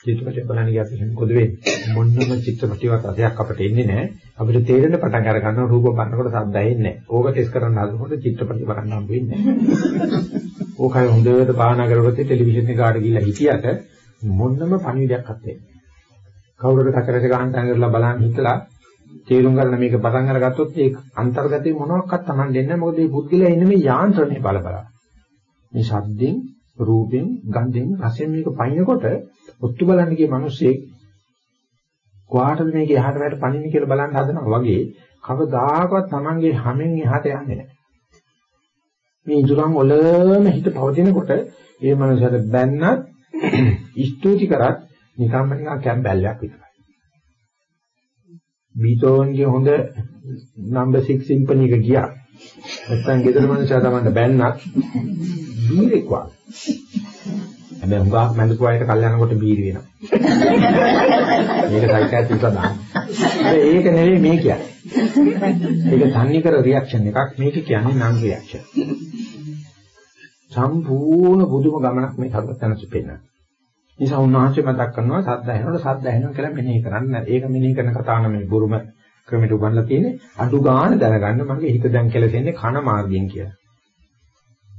චිත්‍රපටය බලන්න ගියාට එහෙම මොකද වෙන්නේ? මොන්නම චිත්‍රපටියක් අධ්‍යයක් අපිට එන්නේ නැහැ. අපිට තේරෙන පටන් අර ගන්න රූප බලනකොට සද්ද ඇහෙන්නේ නැහැ. ඕක ටෙස්ට් කරන්න හදනකොට චිත්‍රපටි බලන්න හම්බ වෙන්නේ නැහැ. ඕකයි හොඳට භාවනා කරගත්තේ ටෙලිවිෂන් එක කාට ගිහිල්ලා හිටියට මොන්නම පණිවිඩයක් අත්තේ නැහැ. කවුරුද කතරට ගහන්න තංගරලා බලන්න හිතලා තේරුම් ගන්න මේක පටන් අරගත්තොත් ඒ අන්තර්ගතේ මොනවාක්වත් Taman දෙන්නේ නැහැ. මොකද මේ බුද්ධිලා ඉන්නේ මේ යාන්ත්‍රණය බල බල. මේ ශබ්දෙන් රූපෙන් ගන්ධෙන් රසෙන් මේක පයින්නකොට ඔත්තු බලන්න ගිය මිනිස්සේ කොහාටද මේක එහාට වැට පනින්නේ කියලා බලන්න හදනවා වගේ කවදාකවත් Tamange හැමෙන් එහාට යන්නේ නැහැ. මේ ඉදurang වලම හිත පවතිනකොට ඒ මනුස්සයාට බැන්නත් ස්තුති කරත් නිකම්ම නිකන් කැම්බැල්ලක් විතරයි. බීතෝන්ගේ හොඳ නම්බර් 6 සිම්පනි එක ගියා. නැත්තම් ගෙදර මනුස්සයා තමයි බැන්නත් බීරෙක් වගේ. හැබැයි හුඟක් මැදපු අයට කල්යනකොට බීරි වෙනවා. මේක සයිකියාට්‍රිස්ට් දාන්න. ඒක නෙවෙයි මේ කියන්නේ. ඒක තන්නේ කර රියැක්ෂන් එකක්. මේක කියන්නේ නම් රියැක්ෂන්. සම්පූර්ණ බුදුම ගමනක් මේ සර්වඥාන්ස පෙන්නන. නිසා උන්වහන්සේ මතක් කරනවා සද්ද ඇහෙනකොට සද්ද ඇහෙනවා කියලා මෙනෙහි කරන්න. ඒක මෙනෙහි කරන කතාව නෙමෙයි බුරුම ක්‍රමයට උගන්ලා තියෙන්නේ. අඩු ගන්න දැනගන්න මගේ හිත දැන් කෙලෙසෙන්නේ කන මාර්ගයෙන් කියලා.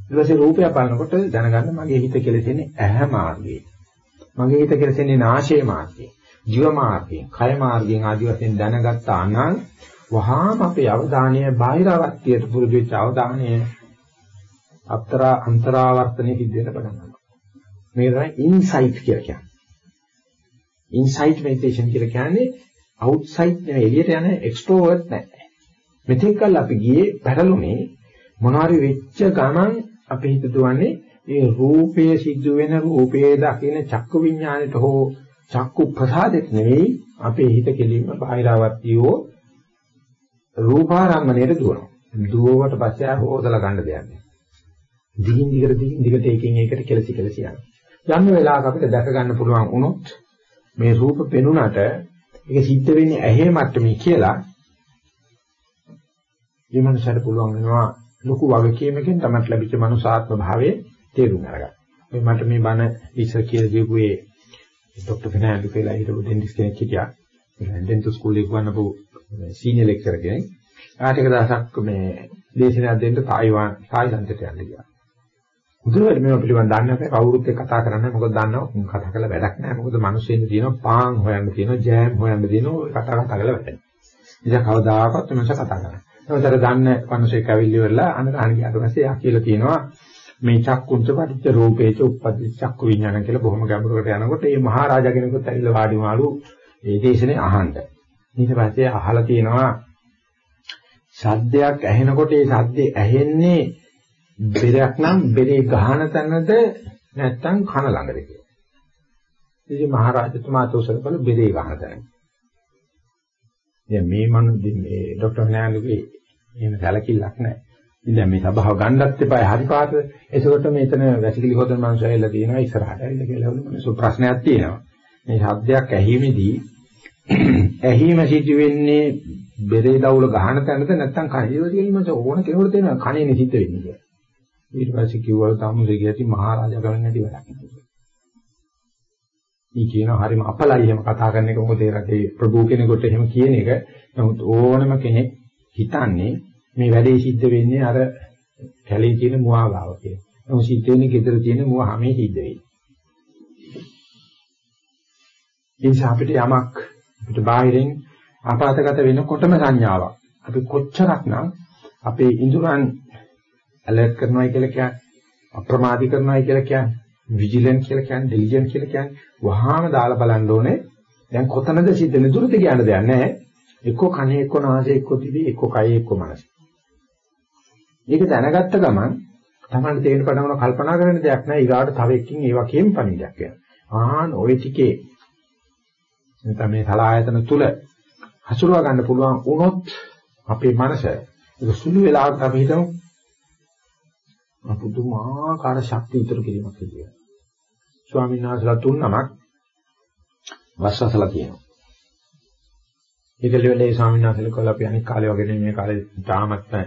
ඊට පස්සේ රූපය බලනකොට දැනගන්න මගේ හිත කෙලෙසෙන්නේ ඇහැ මාර්ගයෙන්. මගේ හිත කෙලෙසෙන්නේ නාසය මාර්ගයෙන්. ජීව මාර්ගයෙන්, කය මාර්ගයෙන් ආදි වශයෙන් දැනගත්තා නම් වහාම අපේ අවධානය බාහිරවත්තියට පුරුදු වෙච්ච අවධානය අත්‍තරා අන්තරාවර්තනයේ සිද්ධ වෙන පටන් ගන්නවා. මේක තමයි ඉන්සයිට් කියලා කියන්නේ. ඉන්සයිට් මෙඩිටේෂන් කියලා කියන්නේ අවුට්සයිඩ් නෙවෙයි එළියට යන එක්ස්ට්‍රෝවර්ට් නැහැ. මෙතෙක් කල් අපි ගියේ පැටළුනේ මොනවාරි වෙච්ච ගමන් අපේ හිත දුවන්නේ ඒ රූපයේ සිද්ධ වෙන රූපයේ දකින චක්කු විඥානෙට හෝ චක්කු ප්‍රසාදෙත් නෙවෙයි අපේ හිත කෙලින්ම බාහිරවත්තියෝ රූපාරම්මණයට දුවනවා. දුවවට පස්සේ ආ හොදලා ගන්න දෙයක් නෑ. දිගින් දිගට දිගින් දිගට එකකින් එකකට කෙලසි කෙලසි යනවා. යම් වෙලාවක අපිට දැක ගන්න පුළුවන් වුණොත් මේ රූප පෙනුනට ඒක සිද්ධ වෙන්නේ ඇහි මට්ටමේ කියලා මේ මනසට පුළුවන් වෙනවා ලොකු වගකීමකින් තමයි ලැබිච්ච මනුසාත්ම භාවයේ තේරුම් අරගන්න. මේ මට මේ බණ ඉස්සර කියලා දීපුවේ ડોક્ટર ෆෙනෑන්ඩෝ කියලා හිටපු ඩෙන්ටිස් කෙනෙක් හිටියා. ඩෙන්ටල් ස්කූල් එකේ වන්නපු සීනියර් ලෙක්චරර් කෙනෙක්. ආටික දවසක් මේ දේශනාවක් දෙන්න තායිවාන් තායිලන්තයට යන්න ගියා. බුදුරජාණන් මේව පිළිබඳව දන්නේ නැහැ කවුරුත් එක්ක කතා කරන්නේ මොකද දන්නව කතා කරලා වැඩක් නැහැ මොකද මිනිස්සුන් තියෙනවා පාන් හොයන්න තියෙනවා ජෑම් හොයන්න තියෙනවා ඔය කතා කතා කරලා වැඩක්. ඉතින් කවදාකවත් මොනස කතා කරන්නේ. එතනතර දන්න මිනිසෙක් ඇවිල්ලි වෙලා අනගහන ගියාට පස්සේ යා කියලා කියනවා මේ චක්කුන්ත පටිච්ච රූපේච උප්පති චක්කු විඥාන කියලා බොහොම ගැඹුරකට යනකොට මේ මහරජා කෙනෙකුත් ඇවිල්ලා වාඩි වුණාලු ඒ දේශනේ අහන්න. ඊට පස්සේ අහලා තියෙනවා සද්දයක් ඇහෙනකොට ඒ සද්දේ ඇහෙන්නේ බෙරක් නම් බෙරේ ගහන තැනද නැත්නම් කන ළඟද කියලා. ඉතින් මහරජතුමා තෝසල බල බෙරේ ගහන තැන. දැන් මේ මනු මේ ડોක්ටර් නෑනුගේ එහෙම සැලකිල්ලක් නැහැ. ඉතින් මේ සභාව ගන්නත් එපා හරි පාට. ඒසොට මෙතන වැසිකිලි හොදන මනුස්සය ඇවිල්ලා තියෙනවා ඉස්සරහට ඇවිල්ලා කියලා වුණ මිනිස්සු ප්‍රශ්නයක් තියෙනවා. මේ ශබ්දයක් ඇහිමේදී ඇහිම සිදු වෙන්නේ බෙරේ දවුල ගහන තැනද නැත්නම් කණේවද කියලා මම ඕන කෙනෙකුට තේරෙනවා කණේනේ සිද්ධ වෙන්නේ කියලා. ඊට පස්සේ කිව්වලු තමුසේ කියති මහරජා ගමන් නැති වැඩක් නෙවෙයි. ඊ කියන හරිම අපලයි එහෙම කතා කරන එක මොකද ඒ රටේ ප්‍රභූ කෙනෙකුට එහෙම කියන එක. නමුත් ඕනම කෙනෙක් හිතන්නේ මේ වැඩේ සිද්ධ වෙන්නේ අර කැලේ තියෙන මුවාගාව කියලා. නමුත් සිද්ධ වෙන්නේ ගෙදර තියෙන මුව හැමේ සිද්ධ වෙන්නේ. ඒ නිසා අපිට යමක් අපිට බාහිරින් ආපాతගත වෙනකොටම සංඥාවක්. අපි කොච්චරක්නම් අපේ ඉඳුරන් ඇලර්ට් කරනවායි කියලා කියන්නේ අප්‍රමාදී කරනවායි කියලා කියන්නේ විජිලන්ට් කියලා කියන්නේ ඩිලිජන්ට් කියලා කියන්නේ වහාම දාලා බලන්න ඕනේ දැන් කොතනද සිද්ධ වෙන්නේ දුරට කියන දෙයක් නැහැ එක්ක කනේ එක්ක නාසයේ එක්ක දිවේ එක්ක කයේ එක්ක මනසේ මේක දැනගත්ත ගමන් තමයි තේරෙන පටන් ගන්න කල්පනා කරන දෙයක් නෑ ඊගාට තව එකකින් ඒ වගේම පණිඩයක් වෙනවා ආහන් ওই ටිකේ නැත්නම් මේ සලායතන තුල හසුරවා ගන්න පුළුවන් වුණොත් අපේ මනස ඒක සුළු වෙලාවකට අපි හිතමු පුදුමාකාර ශක්තිය ඉතුරු කිරීමක් කියලා. ස්වාමීන් වහන්සේලා තුන් නමක් වස්සසලා කියනවා. ඒකලෙලේ ස්වාමීන් වහන්සේලා කල් අපි අනිත් කාලේ වගේ නෙමෙයි මේ කාලේ තාමත් මේ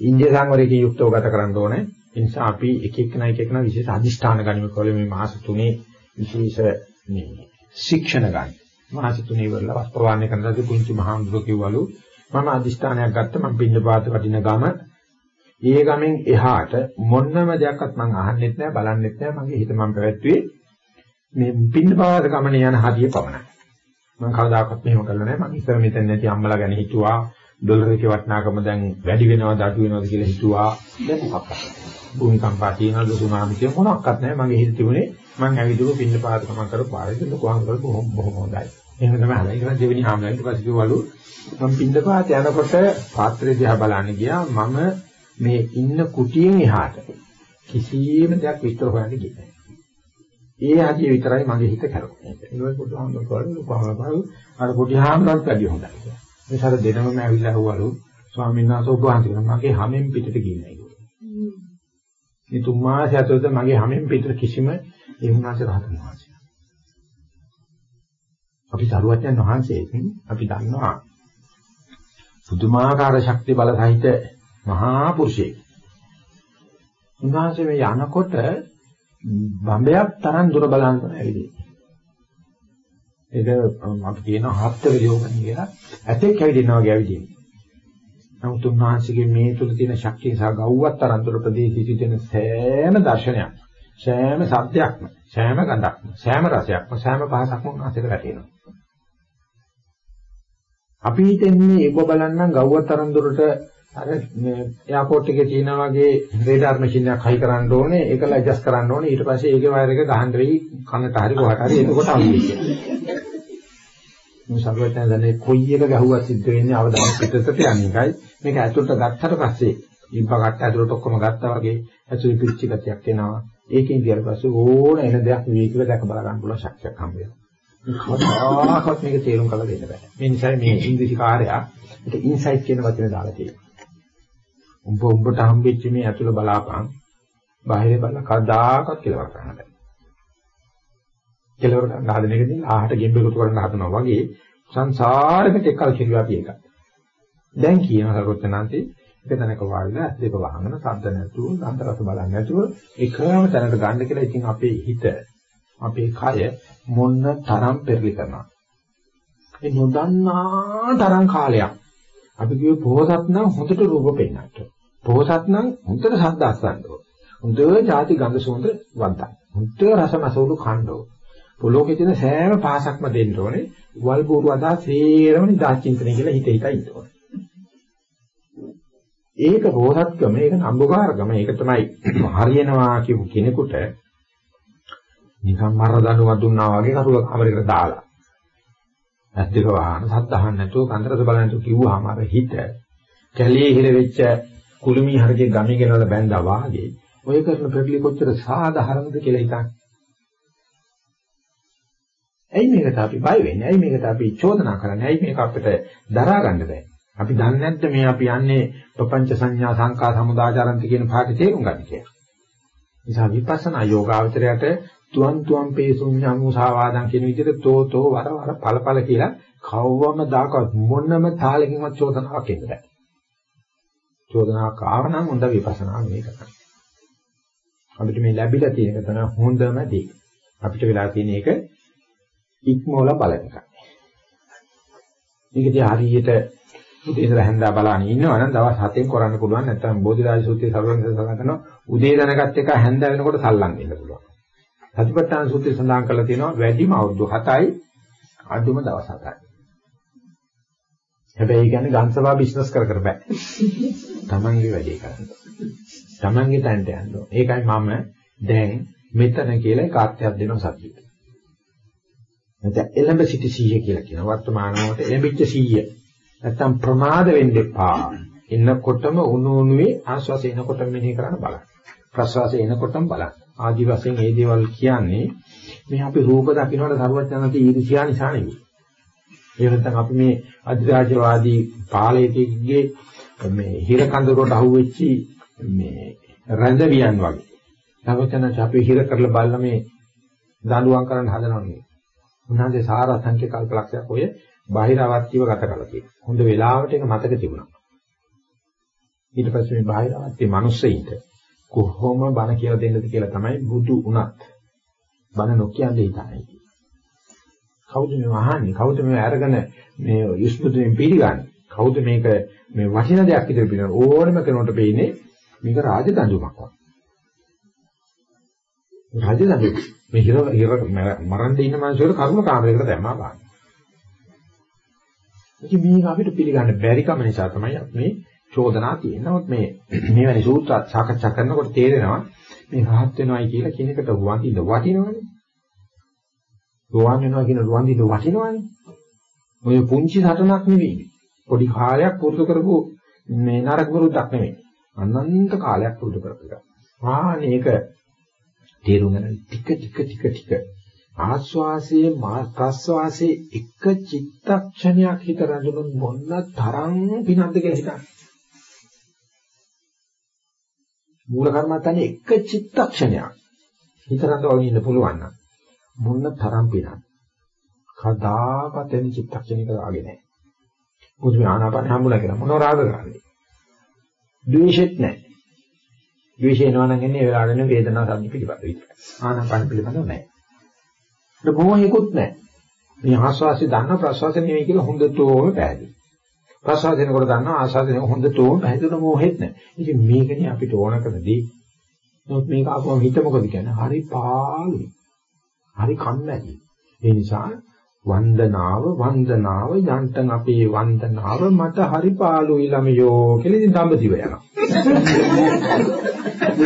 ඉන්දිය සංවරයේ යුක්තව ගත කරන්න ඕනේ. ඒ නිසා අපි එක එකනා එක එකනා විශේෂ අධිෂ්ඨාන ගනිමු කියලා මේ මාස තුනේ විශේෂ මේ ශික්ෂණ ගන්න. මාස තුනේ ඉවරලා වස්පවාන්නේ කරනකොට පුංචි මහාමුදුර කිව්වලු මම අදිෂ්ඨානයක් ගත්ත මම පින්නපාත වටින ගම ඒ ගමෙන් එහාට මොන්නම දෙයක්වත් මම අහන්නෙත් නැහැ බලන්නෙත් නැහැ මගේ හිත මම පැවැත්වුවේ මේ පින්නපාත ගමනේ යන හදිය පමණයි. මම කවදාකවත් මෙහෙම කළා නැහැ. මම ඉස්සර මෙතන නැති අම්මලා ගැන හිතුවා. ඩොලර් එකේ වටිනාකම දැන් වැඩි වෙනවද අඩු වෙනවද කියලා හිතුවා. දැන් මොකක්ද භූමිකම්පා තියෙනවද සුනාමි කියන මොනක්වත් නැහැ. මගේ හිතේ තිබුණේ මම ඇවිදුව පින්න ගමන් කරපු පාරේ ලොකුහාම කරපු බොහොම බොහොම හොඳයි. එහෙම තමයි හදලා ඉතින් දෙවෙනි හාමුදුරුවෝ ඊට පස්සේ කිව්වලු මම පින්න පාත යනකොට පාත්‍රය දිහා බලන්න ගියා. මම මේ ඉන්න කුටියෙන් එහාට. කිසියම් දෙයක් විස්තර හොයන්න ගියේ ඒ ආදී විතරයි මගේ හිත කරන්නේ. ඒක පොඩ්ඩක් හම්බ කරලා ලොකුහාම කරලා අර කුටි හාමුදුරුවෝත් වැඩි හොඳයි. මේ සර දෙනමම ඇවිල්ලා හුවලු ස්වාමීන් වහන්සේ ඔබ වහන්සේ මගේ හැමෙන් පිටට ගියේ නෑ. මේ තුන් මාසය ඇතුළත මගේ හැමෙන් පිටට කිසිම ඒ වුණාසේ රහතන් වහන්සේ. අපි සරුවත්යන් වහන්සේකින් අපි දන්නවා පුදුමාකාර ශක්ති බල සහිත මහා පුරුෂයෙක්. උන්වහන්සේ මේ යනකොට බඹයක් තරම් දුර බලන්න ඇවිදින්. ඒක අපි කියන හත්තර යෝගණි කියලා ඇතෙක් ඇවිදිනවා වගේ ඇවිදින්නේ. නමුත් උන්වහන්සේගේ මේ තුල තියෙන ශක්තිය සහ ගව්වත් තරන්තර ප්‍රදේශයේ තියෙන සෑම දර්ශනයක්, සෑම සත්‍යයක්ම, සෑම ගඳක්ම, සෑම රසයක්ම, සෑම පහසක්ම උන්වහන්සේට වැටෙනවා. අපි හිතන්නේ ඒව බලන්නම් ගව්වත් තරන්තරට අර එයාපෝට් එකේ තියෙන වගේ රේඩාර් මැෂින් එකක් හයි කරන්න ඕනේ. ඒකල ඇඩ්ජස්ට් කරන්න ඕනේ. ඊට පස්සේ ඒකේ වයර් එක ගහන්න වෙයි. කනට හරි කොහට හරි එතකොට අහුවෙන්නේ මේ සර්වඥයන් දන්නේ කොයි එක ගැහුවත් සිද්ධ වෙන්නේ අවදාන පිටතට යන එකයි. මේක ඇතුළට ගත්තට පස්සේ ඉබ්බ කට්ට ඇතුළට ඔක්කොම ගත්තා වගේ ඇතුළේ පිච්ච ගතියක් එනවා. ඒකෙන් ඊට පස්සේ ඕන එන දෙයක් විවේකීව දැක බල ගන්න පුළුවන් ශක්තියක් හම්බ වෙනවා. කවදාකවත් මේක තේරුම් කරලා දෙන්න බෑ. මේ නිසා මේ ඉංග්‍රීසි කාර්යය ඒක ඉන්සයිට් කියන වචනේ දාලා තියෙනවා උඹ උඹට හම්බෙච්ච මේ ඇතුළ බලාපන් බාහිර බලලා කවදාකවත් කෙලවර කරන්න බෑ. කෙලවර කරන්න හදන එකදී ආහට ගෙම්බ එකතු කරන්න හදනවා වගේ සංසාරෙකට එක්කල් කිරුවා අපි එකක්. දැන් කියන සරොත්තනාන්ති එක තැනක වාඩිලා දෙක වහගෙන සද්ද නැතුව ගන්ධ රස බලන්නේ නැතුව එකම තැනකට ගන්න කියලා ඉතින් අපේ හිත අපේ කය මොන්න තරම් පෙරලි කරනවා. ඒ නොදන්නා තරම් කාලයක් අපි කිව්වේ පොහසත් නම් හොඳට රූප පෙන්නන්න. පොහසත් නම් හොඳට ශබ්ද අස්සන්න ඕන. හොඳ ಜಾති ගඳ සුවඳ වන්තයි. හොඳ රස මසවලු කන්න ඕන. පොලෝකේ තියෙන සෑම පාසක්ම දෙන්න ඕනේ. වල් බෝරු අදා සේරම නිදාචින්තනය කියලා හිත හිතා ඉන්න ඕනේ. ඒක පොහසත්කම, ඒක නම්බුකාරකම, ඒක තමයි හරියනවා කියපු කෙනෙකුට නිකන් මර දඬුවම් දුන්නා වගේ කරුල කාමරයකට දාලා ඇත්තක වහන සත්හහන් නැතුව කන්දරස බලන්න නැතුව කිව්වහම අර හිත කැලේ හිර වෙච්ච කුළුමී හරකේ ගමේ ගෙනවල බැඳා වාගේ ඔය කරන ප්‍රතිලි කොච්චර සාධාරණද කියලා හිතන්න. ඇයි මේකට අපි බය වෙන්නේ? ඇයි මේකට අපි චෝදනා කරන්නේ? ඇයි මේක අපිට දරා ගන්න බැහැ? අපි දන්නේ නැද්ද මේ අපි යන්නේ ප්‍රපංච සංඥා සංකා සමුදාචරන්ති කියන පාඩේ තේරුම් ගන්න කියලා. නිසා විපස්සනා යෝගාවචරයට තුවන් තුවන් පේසුඤ්ඤා මුසාවාදම් කියන විදිහට තෝ තෝ වර වර පළ පළ කියලා කවවම දාකවත් මොනම තාලකින්වත් චෝදනාවක් එන්න බෑ. චෝදනාවක් ආව නම් හොඳ විපස්සනා මේක තමයි. අපිට මේ ලැබිලා තියෙන එක තමයි හොඳම දේ. අපිට වෙලා තියෙන එක ඉක්මවල බලන එකයි. මේක දිහා හරියට උදේ ඉඳලා හැන්දා බලන්න ඉන්නවා නම් දවස් 7න් කරන්න පුළුවන් නැත්නම් බෝධිරාජ සූත්‍රයේ සරුවෙන් සඳහන් කරනවා උදේ දැනගත් එක හැන්දා වෙනකොට සල්ලම් වෙන්න පුළුවන්. සතිපට්ඨාන සූත්‍රයේ සඳහන් කරලා තියෙනවා වැඩිම අවුරුදු 7යි අඩුම දවස් 7යි. හැබැයි ඒ කියන්නේ ගන්සභා බිස්නස් කර කර බෑ. Tamange වැඩේ කරන්න. Tamange තැනට යන්න ඕන. ඒකයි මම දැන් මෙතන කියලා කාර්යයක් දෙනවා සත්‍යයට. නැත්නම් එළඹ සිටි සීය කියලා කියන වර්තමාන මොහොතේ එළඹිච්ච සීය. නැත්නම් ප්‍රමාද වෙන්න එපා. එන්නකොටම උණු උණුවේ ආස්වාස එනකොටම මෙනෙහි කරන්න බලන්න. ප්‍රසවාස එනකොටම බලන්න. ආදි වශයෙන් මේ දේවල් කියන්නේ මේ අපි රූප දකින්නට සරුවචනන්ත ඊර්ෂ්‍යා නිසා නෙවෙයි. ඒ නැත්නම් අපි මේ අධිරාජ්‍යවාදී පාලකයෙක්ගේ මේ හිර කඳුරට අහුවෙච්ච මේ රැඳවියන් වගේ. සරුවචනන්ත අපි හිර කරලා බලලා මේ දඬුවම් කරන්න හදනවා නෙවෙයි. උන්වහන්සේ සාර අසංඛ්‍ය කල්පලක්ෂයක් ඔය බාහිර අවස්තිව ගත කළා තියෙනවා. හොඳ වෙලාවට ඒක මතක තිබුණා. ඊට පස්සේ මේ බාහිර අවස්තිය මිනිස්සෙයින්ට කොහොම බණ කියලා දෙන්නද කියලා තමයි බුදු උනත් බන නොකියන්නේ හිතන්නේ. කවුද මේ අහන්නේ? කවුද මේ අරගෙන මේ යුස්මුතුෙන් පිළිගන්නේ? කවුද මේක මේ වටින දෙයක් විදිහට පිළිගන්නේ? ඕනම කෙනෙකුට පෙන්නේ මේක රාජදඬුමක් වගේ. රාජදඬු මේ හිර හිර මරන්න ඉන්න මිනිස්සුන්ට කර්ම කාමරයකට දැම්මා බලන්න. ඉතින් මේක අපිට පිළිගන්න බැරි කම නිසා තමයි අපි මේ චෝදනා තියෙන්නේ. නමුත් මේ මේවැනි සූත්‍ර සාකච්ඡා කරනකොට තේරෙනවා මේ රහත් වෙනවයි කියලා කියන එකට වඳින්න වටිනවනේ. රුවන් වෙනවා කියන රුවන් දින වටිනවනේ. ඔය පුංචි සටනක් නෙවෙයි. පොඩි කාලයක් පුරුදු කරපු මේ නරක වරුද්දක් නෙවෙයි. අනන්ත කාලයක් පුරුදු කරපු එක. ආනේක තේරුම් ගන්න ටික ටික ටික ටික ආස්වාසයේ ප්‍රස්වාසයේ එක චිත්තක්ෂණයක් හිත රඳුනොත් මොන තරම් පිනක්ද කියලා හිතන්න. මූල කර්මත්තන්නේ එක චිත්තක්ෂණයක් හිත රඳවගෙන ඉන්න පුළුවන් නම් මොන තරම් පිනක්. කදාකත් එන චිත්තක්ෂණයක ආගේ නැහැ. මොකද මේ ආනාපාන හම්බුලා කියලා මොනව රාග කරන්නේ. ද්වේෂෙත් නැහැ. ද්වේෂය එනවා නම් එන්නේ ඒ වෙලාවෙන වේදනාව සම්පි පිළිබඳ විතරයි. ආනාපාන පිළිබඳව නැහැ. ඒක මොහොහිකුත් නැහැ. මේ ආස්වාසිය දන්න ප්‍රසවාසය නෙවෙයි කියලා හොඳටම පැහැදිලි. ප්‍රසවාසයෙන්කොට දන්න ආස්වාසයෙන් හොඳටම පැහැදිලි මොහෙත් නැහැ. ඉතින් මේකනේ අපිට ඕන කරන දේ. නමුත් මේක අපව හිත මොකද කියන්නේ? හරි පාළුයි. හරි කම්මැලි. ඒ නිසා වන්දනාව වන්දනාව යන්තම් අපේ වන්දනාව මට හරි පාළුයි ළමයෝ කියලා ඉතින් දඹදිව යනවා.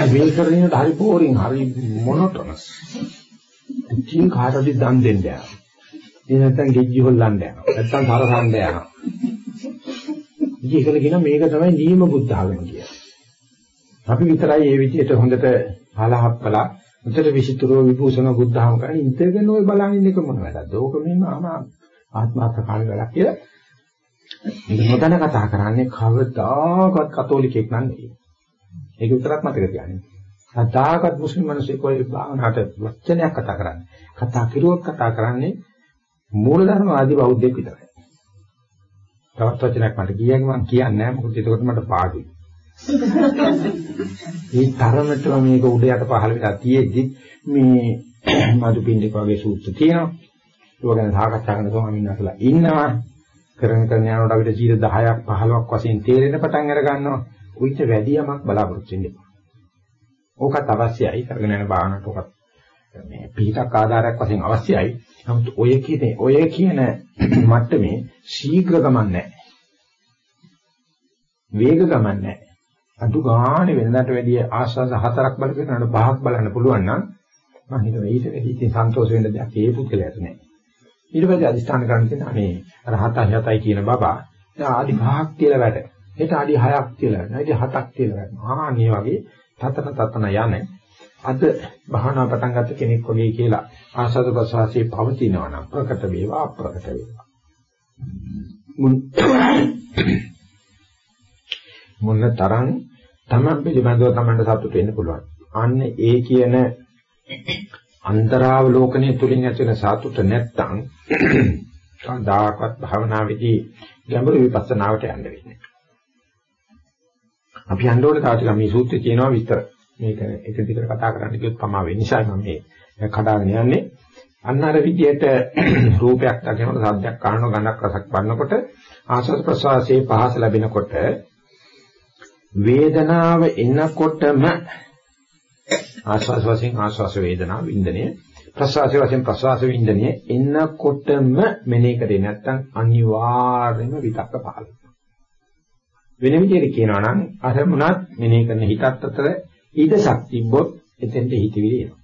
මේ කරන්නේ හරි බෝරින් හරි මොනොටොනස්. ඉතින් කාටද දන් දෙන්න යනවා. ඒ නැත්තම් ගෙජ්ජි හොල්ලන්න යනවා. නැත්තම් තරසන්න යනවා. ඉතින් ඒකල කියන මේක තමයි නියම බුද්ධ ආගම කියන්නේ. අපි විතරයි මේ විදිහට හොඳට හලහප්පලා උතර විසිතුරෝ විභූෂණ බුද්ධහම කරන්නේ ඉඳගෙන ඔය බලන්නේ එක මොන වැඩක්ද? ඕක මෙන්න ආත්මාර්ථකාමී වැඩක් කියලා. මේක නොදැන කතා කරන්නේ කවදාකවත් කතෝලිකෙක් නම් නෙවෙයි. ඒක විතරක් මතක තියාගන්න. කතාකත් මුස්ලිම් මිනිස්සු කොයි භාවනාවට වචනයක් කතා කරන්නේ. කතා කිරුවොත් කතා කරන්නේ මූලධර්ම ආදී බෞද්ධයෙක් විතරයි. තවත් වචනයක් මට කියන්න මම කියන්නේ නැහැ මොකද ඒකට මට පාඩුයි. මේ තරමටම මේක උඩ යට පහළ වෙලා තියෙද්දි මේ මදුපිණ්ඩික වගේ සූත්‍ර තියෙනවා. ඒක ගැන සාකච්ඡා කරන ස්වාමීන් වහන්සේලා ඉන්නවා. කරන කරන යනකොට අපිට සීල 10ක් 15ක් වශයෙන් තේරෙන පටන් අර ගන්නවා. උවිත වැඩි යමක් බලාපොරොත්තු වෙන්න එපා. ඕකත් අවශ්‍යයි. කරගෙන යන බාහනට ඕකත් මේ පිටක් ආධාරයක් වශයෙන් අවශ්‍යයි. නමුත් ඔය කියන ඔය කියන මට්ටමේ ශීඝ්‍ර ගමන් නැහැ. වේග ගමන් නැහැ. අඩු ගානේ වෙනදාට වැඩිය ආස්වාද හතරක් බලපෑනට පහක් බලන්න පුළුවන් නම් මම හිතුවා ඊට වැඩි ඉතින් සන්තෝෂ වෙන්න දෙයක් ඒ පුද්ගලයාට නෑ. ඊට පස්සේ අදිස්ථාන කරන්න තියෙන අනේ අර හතයි හතයි කියන බබා දැන් ආදි පහක් කියලා වැඩ. හෙට ආදි හයක් කියලා වැඩ. ආදි හතක් කියලා වැඩ. ආ මේ වගේ තතන තතන යන්නේ අද භාවනා පටන් ගත්ත කෙනෙක් වගේ කියලා ආසද ප්‍රසවාසයේ පවතිනවා නම් ප්‍රකට වේවා අප්‍රකට වේවා. මොන තරම් තමන් පිළිබඳව තමන්ට සතුට වෙන්න පුළුවන්. අන්න ඒ කියන අන්තරාවලෝකනයේ තුලින් ඇති වෙන සතුට නැත්තම් කවදාකවත් භාවනාවේදී ගැඹුරු විපස්සනාවට යන්න වෙන්නේ. අපි යන්න ඕනේ තාම ටික මේ සූත්‍රය කියනවා විතර. මේක එක දිගට කතා කරන්න කිව්වොත් පමා වෙන්නේ නිසා මම මේ කඩාගෙන යන්නේ. අන්න අර විදිහට රූපයක් දකිනකොට සද්දයක් අහනකොට ගඳක් රසක් බලනකොට ආස්වාද ප්‍රසවාසයේ පහස ලැබෙනකොට වේදනාව එනකොටම ආස්වාස වශයෙන් ආස්වාස වේදනාව වින්දනය ප්‍රසවාස වශයෙන් ප්‍රසවාස වින්දනය එනකොටම මෙනෙහි කරේ නැත්නම් අනිවාර්යයෙන්ම විතක්ක පහළ වෙන විදිහට කියනවා නම් අරමුණත් මෙනෙහි කරන හිතත් අතර ඊටසක් තිබ්බොත් එතෙන්ට හිතවිලි එනවා.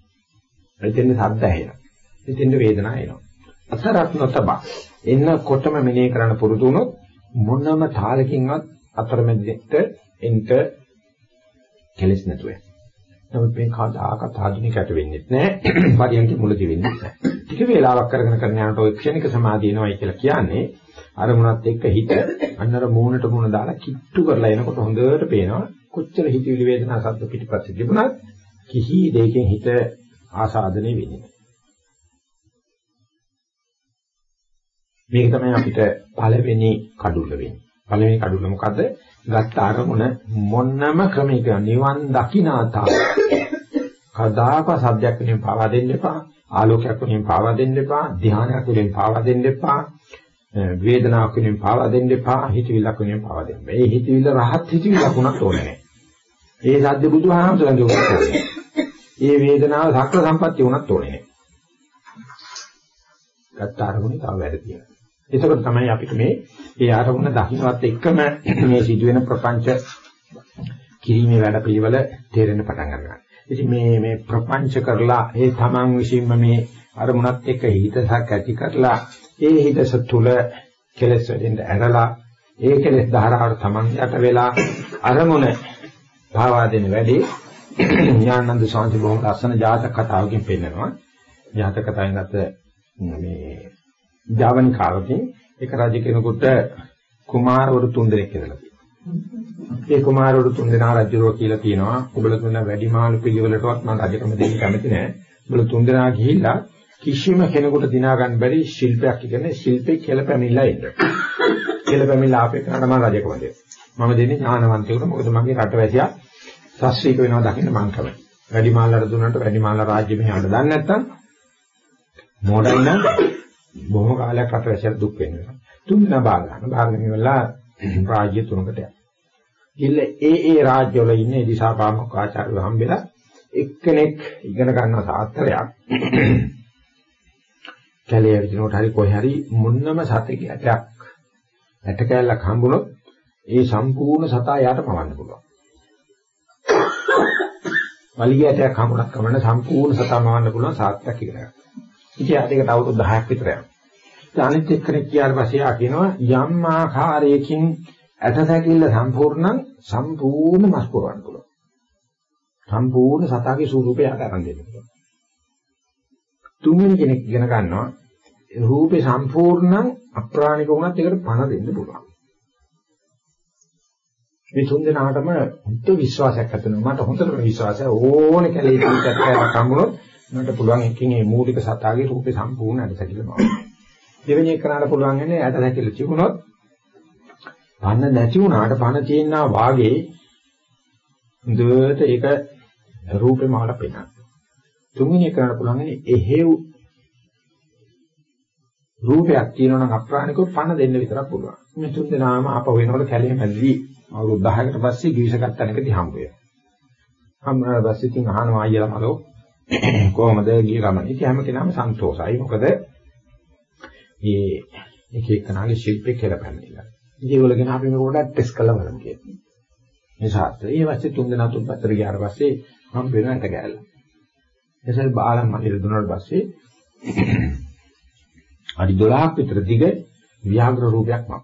එතෙන්ට ශබ්ද ඇහෙනවා. එතෙන්ට වේදනාව එනවා. අතරක් නොතබා එන්නකොටම මෙනෙහි කරන්න පුරුදු වුණොත් මොනම තාලකින්වත් අතරමැදට එන්ට කෙලස් නැතුව. නමුත් මේ කවදාකවත් ආධුනිකයට වෙන්නේ නැහැ. පරියන්ක මුලදී වෙන්නේ නැහැ. ටික වේලාවක් කරගෙන කරන යනකොට ඔය ක්ෂණික සමාධිය එනවයි කියලා කියන්නේ අරමුණත් එක්ක හිත අන්නර මූණට මූණ දාලා කිට්ටු කරලා එනකොට හොඳට පේනවා කොච්චර හිතවිලි වේදනා සද්ද පිටිපස්සේ තිබුණත් කිසි දෙයකින් හිත ආසාදනය වෙන්නේ නැහැ. මේක තමයි අපිට පළවෙනි කඩුල වෙන්නේ. පළවෙනි කඩුල මොකද්ද? ගත්ත අරමුණ මොන්නම ක්‍රමික නිවන් දකින්නාතා කදාක සද්දයක් නෙමෙයි පාවා දෙන්න එපා ආලෝකයක් වලින් පාවා දෙන්න එපා, ධානයක් වලින් පාවා දෙන්න එපා, වේදනාවක් වලින් පාවා දෙන්න එපා, හිතවිල්ලක් වලින් පාවා දෙන්න. මේ හිතවිල්ල රහත් හිතවිල්ලක් උනත් ඕනේ නැහැ. ඒ සද්ද බුදුහාමුදුරන්ගේ උනත් ඕනේ. ඒ වේදනාව සක්‍ර සම්පත්තිය උනත් ඕනේ නැහැ. ගත්ත අරමුණේ තව වැඩ තියෙනවා. එතකොට තමයි අපිට මේ ඒ ආරමුණ දකින්නවත් එක්කම මේ සිදුවෙන ප්‍රපංච කිරීමේ වැඩ පිළිවෙල තේරෙන්න පටන් ගන්නවා. ඉතින් මේ මේ ප්‍රපංච කරලා ඒ තමන් විසින්ම මේ අරමුණත් එක්ක හිතසක් ඇති කරලා ඒ හිතස තුල කෙලස් වලින් ඇරලා ඒ කෙලස් ධාරාවට තමන් යට වෙලා අරමුණ භාවා දෙන වැඩි ඥානන්ද සාන්ති බොහොම ලස්සන ජාතක කතාවකින් පෙන්නනවා. ජාතක කතාවෙන් ගත්ත මේ ජාවනිකාවකින් එක රජ කෙනෙකුට කුමාරවරු තුන්දෙනෙක් ඉඳලා තියෙනවා. ඒ කුමාරවරු තුන්දෙනා රජුරෝ කියලා කියනවා. ඔබලා තුන වැඩිමාළු පිළිවෙලටවත් මම රජකම දෙන්න කැමති නෑ. ඔබලා තුන්දෙනා ගිහිල්ලා කිසිම කෙනෙකුට දිනා ගන්න බැරි ශිල්පයක් ඉගෙන ශිල්පේ කියලා පැමිණලා ඉන්න. කියලා පැමිණලා ආපේ කරාට මම රජකම දෙන්න. මම දෙන්නේ ඥානවන්තයෙකුට මොකද මගේ රටවැසියා ශාස්ත්‍රීය වෙනවා දකින්න මං කැමති. වැඩිමාල්ලට දුන්නට වැඩිමාල්ල රාජ්‍ය මෙහෙවන්න දන්නේ නැත්නම් මොඩල් නම් බොහොම කාලයක් රටවැසියලා දුක් වෙනවා. තුන් දෙනා බාර ගන්න. බාරගෙන ඉවරලා රාජ්‍ය තුනකට යනවා. ඉල්ල ඒ ඒ රාජ්‍යවල ඉන්නේ දිසාපාමක ආචාර්යව හම්බෙලා එක්කෙනෙක් ඉගෙන ගන්න සාත්‍රයක් කැලේ විදිනකොට හරි කොහේ හරි මුන්නම සතෙක් ඇටයක් ඇට කැලක් හම්බුනොත් ඒ සම්පූර්ණ සතා යාට පවන්න පුළුවන්. වලිගය ඇටයක් හම්බුනත් කමන්න සම්පූර්ණ සතා මවන්න පුළුවන් සාත්‍රයක් ඉගෙන ගන්න. ඉතින් ආදේකට අවුරුදු 10ක් විතර යනවා. අනිත් එක්කෙනෙක් කියාට පස්සේ ආ කියනවා යම් ආකාරයකින් ඇටසැකිල්ල සම්පූර්ණ සම්පූර්ණ මස් පුරවන්න පුළුවන්. සම්පූර්ණ සතාගේ ස්වරූපය අරන් දෙන්න පුළුවන්. තුන්වෙනි කෙනෙක් ඉගෙන ගන්නවා රූපේ සම්පූර්ණ අප්‍රාණික වුණත් ඒකට පණ දෙන්න පුළුවන්. මේ තුන් දෙනාටම හොඳ විශ්වාසයක් ඇති වෙනවා. මට හොඳටම විශ්වාසය ඕනේ කැලේ ඉතිරියට හම්බුනොත් මට පුළුවන් එකකින් මේ මූලික සතාගේ රූපේ සම්පූර්ණ ඇටසැකිල්ල මවන්න. දෙවෙනි එක කරන්න පුළුවන් ඉන්නේ ඇටසැකිල්ල තිබුණොත් පන්න නැති වුණාට පණ තියෙනා වාගේ හොඳට ඒක රූපේ මාට පේනවා. තුන්වෙනි එක කරන්න පුළුවන් ඉන්නේ එහෙව් රූපයක් තියෙනවා නම් අප්‍රාණිකව පණ දෙන්න විතරක් පුළුවන්. මේ තුන් දෙනාම ආපහු වෙනකොට කැලේ මැදදී අවුරුදු 10කට පස්සේ ගිවිසගත් තැනකදී හම්බ වෙනවා. හම්බුනාට පස්සේ ඉතින් අහනවා අයියලා මලෝ කොහොමද ගිය ගමන. ඉතින් හැම කෙනාම සන්තෝෂයි. මොකද මේ එක එකනාගේ ශිල්පේ කියලා පැමිණිලා. ඉතින් ඒගොල්ලෝ අපි මේක පොඩ්ඩක් ටෙස්ට් කරලා බලමු කියලා. මේ සාත්‍රය. ඒ වස්සේ තුන් දෙනා තුන් පැත්තට ගියාට පස්සේ මම වෙනකට ගෑල්ලා. එසල් බාලම් මහිර දුන්නාට පස්සේ අඩි 12ක් විතර දිග ව්‍යාග්‍ර රූපයක් මම.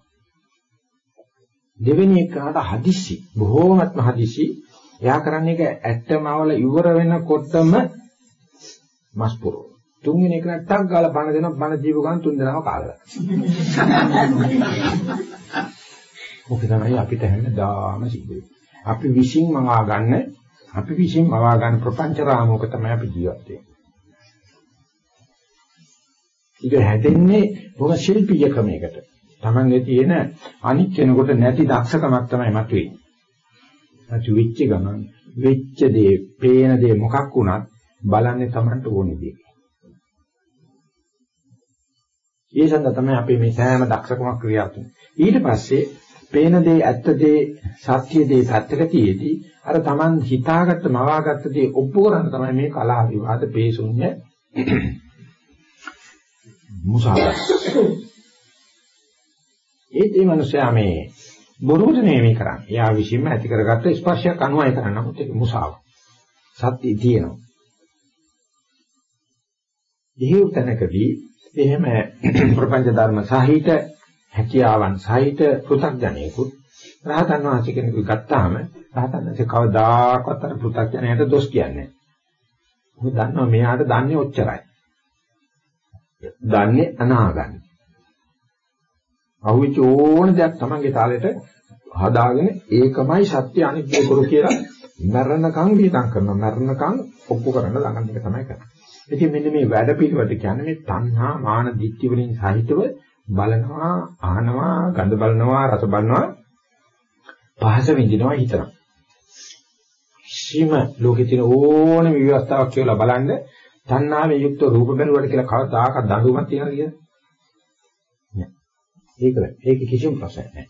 දෙවෙනි එකට හදිසි බොහෝමත්ම හදිසි එයා කරන්නේ ඒක ඇත්තමවල ඉවර වෙනකොටම මස් පුරව. තුන්වෙනි එක නැත්තක් ගාලා බන දෙනවා බන ජීව ගන්න තුන් දෙනාම කාලා. ඔක තමයි අපිට හැමදාම සිද්ධ අපි විශ්ින් මවා ගන්න අපි විශ්ින් මවා ගන්න ප්‍රපංච රාමෝක තමයි අපි ජීවත් වෙන්නේ. ඒක හැදෙන්නේ බොහොම ශිල්පීය ක්‍රමයකට. Tamange තියෙන අනික් කෙනෙකුට නැති දක්ෂකමක් තමයි මතුවේ. නැති වෙච්ච ගමන් වෙච්ච දේ, පේන දේ මොකක් වුණත් බලන්නේ Tamanට ඕනේ දේ. ඒ සඳහා තමයි අපි මේ සෑම දක්ෂකමක් ක්‍රියාත්මක. ඊට පස්සේ පේන දේ, ඇත්ත දේ, සත්‍ය දේ පැත්තක තියේදී අර Taman හිතාගත්ත, මවාගත්ත දේ ඔප්පු කරන්න තමයි මේ කලාව විවාද, පේසුඤ්ඤ මුසාවාද. ඒත් මේ මිනිස්යා මේ බොරුවට නෙමෙයි කරන්නේ. එයා විසින්ම ඇති කරගත්ත ස්පර්ශයක් අනුවයි කරන්නේ. නමුත් ඒක මුසාව. සත්‍ය තියෙනවා. එහෙව් තැනකදී එහෙම ප්‍රපංච ධර්ම සාහිත හැකියාවන් සාහිත පෘථග්ජනයෙකුත් රහතන් වහන්සේ කෙනෙකු ගත්තාම රහතන් වහන්සේ කවදාකවත් අර පෘථග්ජනයට දොස් කියන්නේ නැහැ. මොකද දන්නවා මෙයාට දන්නේ ඔච්චරයි. දන්නේ අනාගන්න. අහුවෙච්ච ඕන දෙයක් තමන්ගේ තාලෙට හදාගෙන ඒකමයි සත්‍ය අනිත්‍ය කරු කියලා මරණකම් විතං කරනවා. මරණකම් ඔප්පු කරන්න ළඟ එක තමයි කරන්නේ. ඉතින් මෙන්න මේ වැඩ පිළිවෙත කියන්නේ මේ තණ්හා මාන දිට්ඨි වලින් සහිතව බලනවා, අහනවා, ගඳ බලනවා, රස බලනවා, පහස විඳිනවා හිතනවා. සීම ලෝකේ තියෙන ඕනම විවස්ථාවක් කියලා බලන්න තණ්හාවේ යුක්ත රූප බැලුවට කියලා කවදාකවත් දඬුවමක් තියනවා කියන්නේ. නෑ. ඒක ඒක කිසිම ප්‍රශ්නයක් නෑ.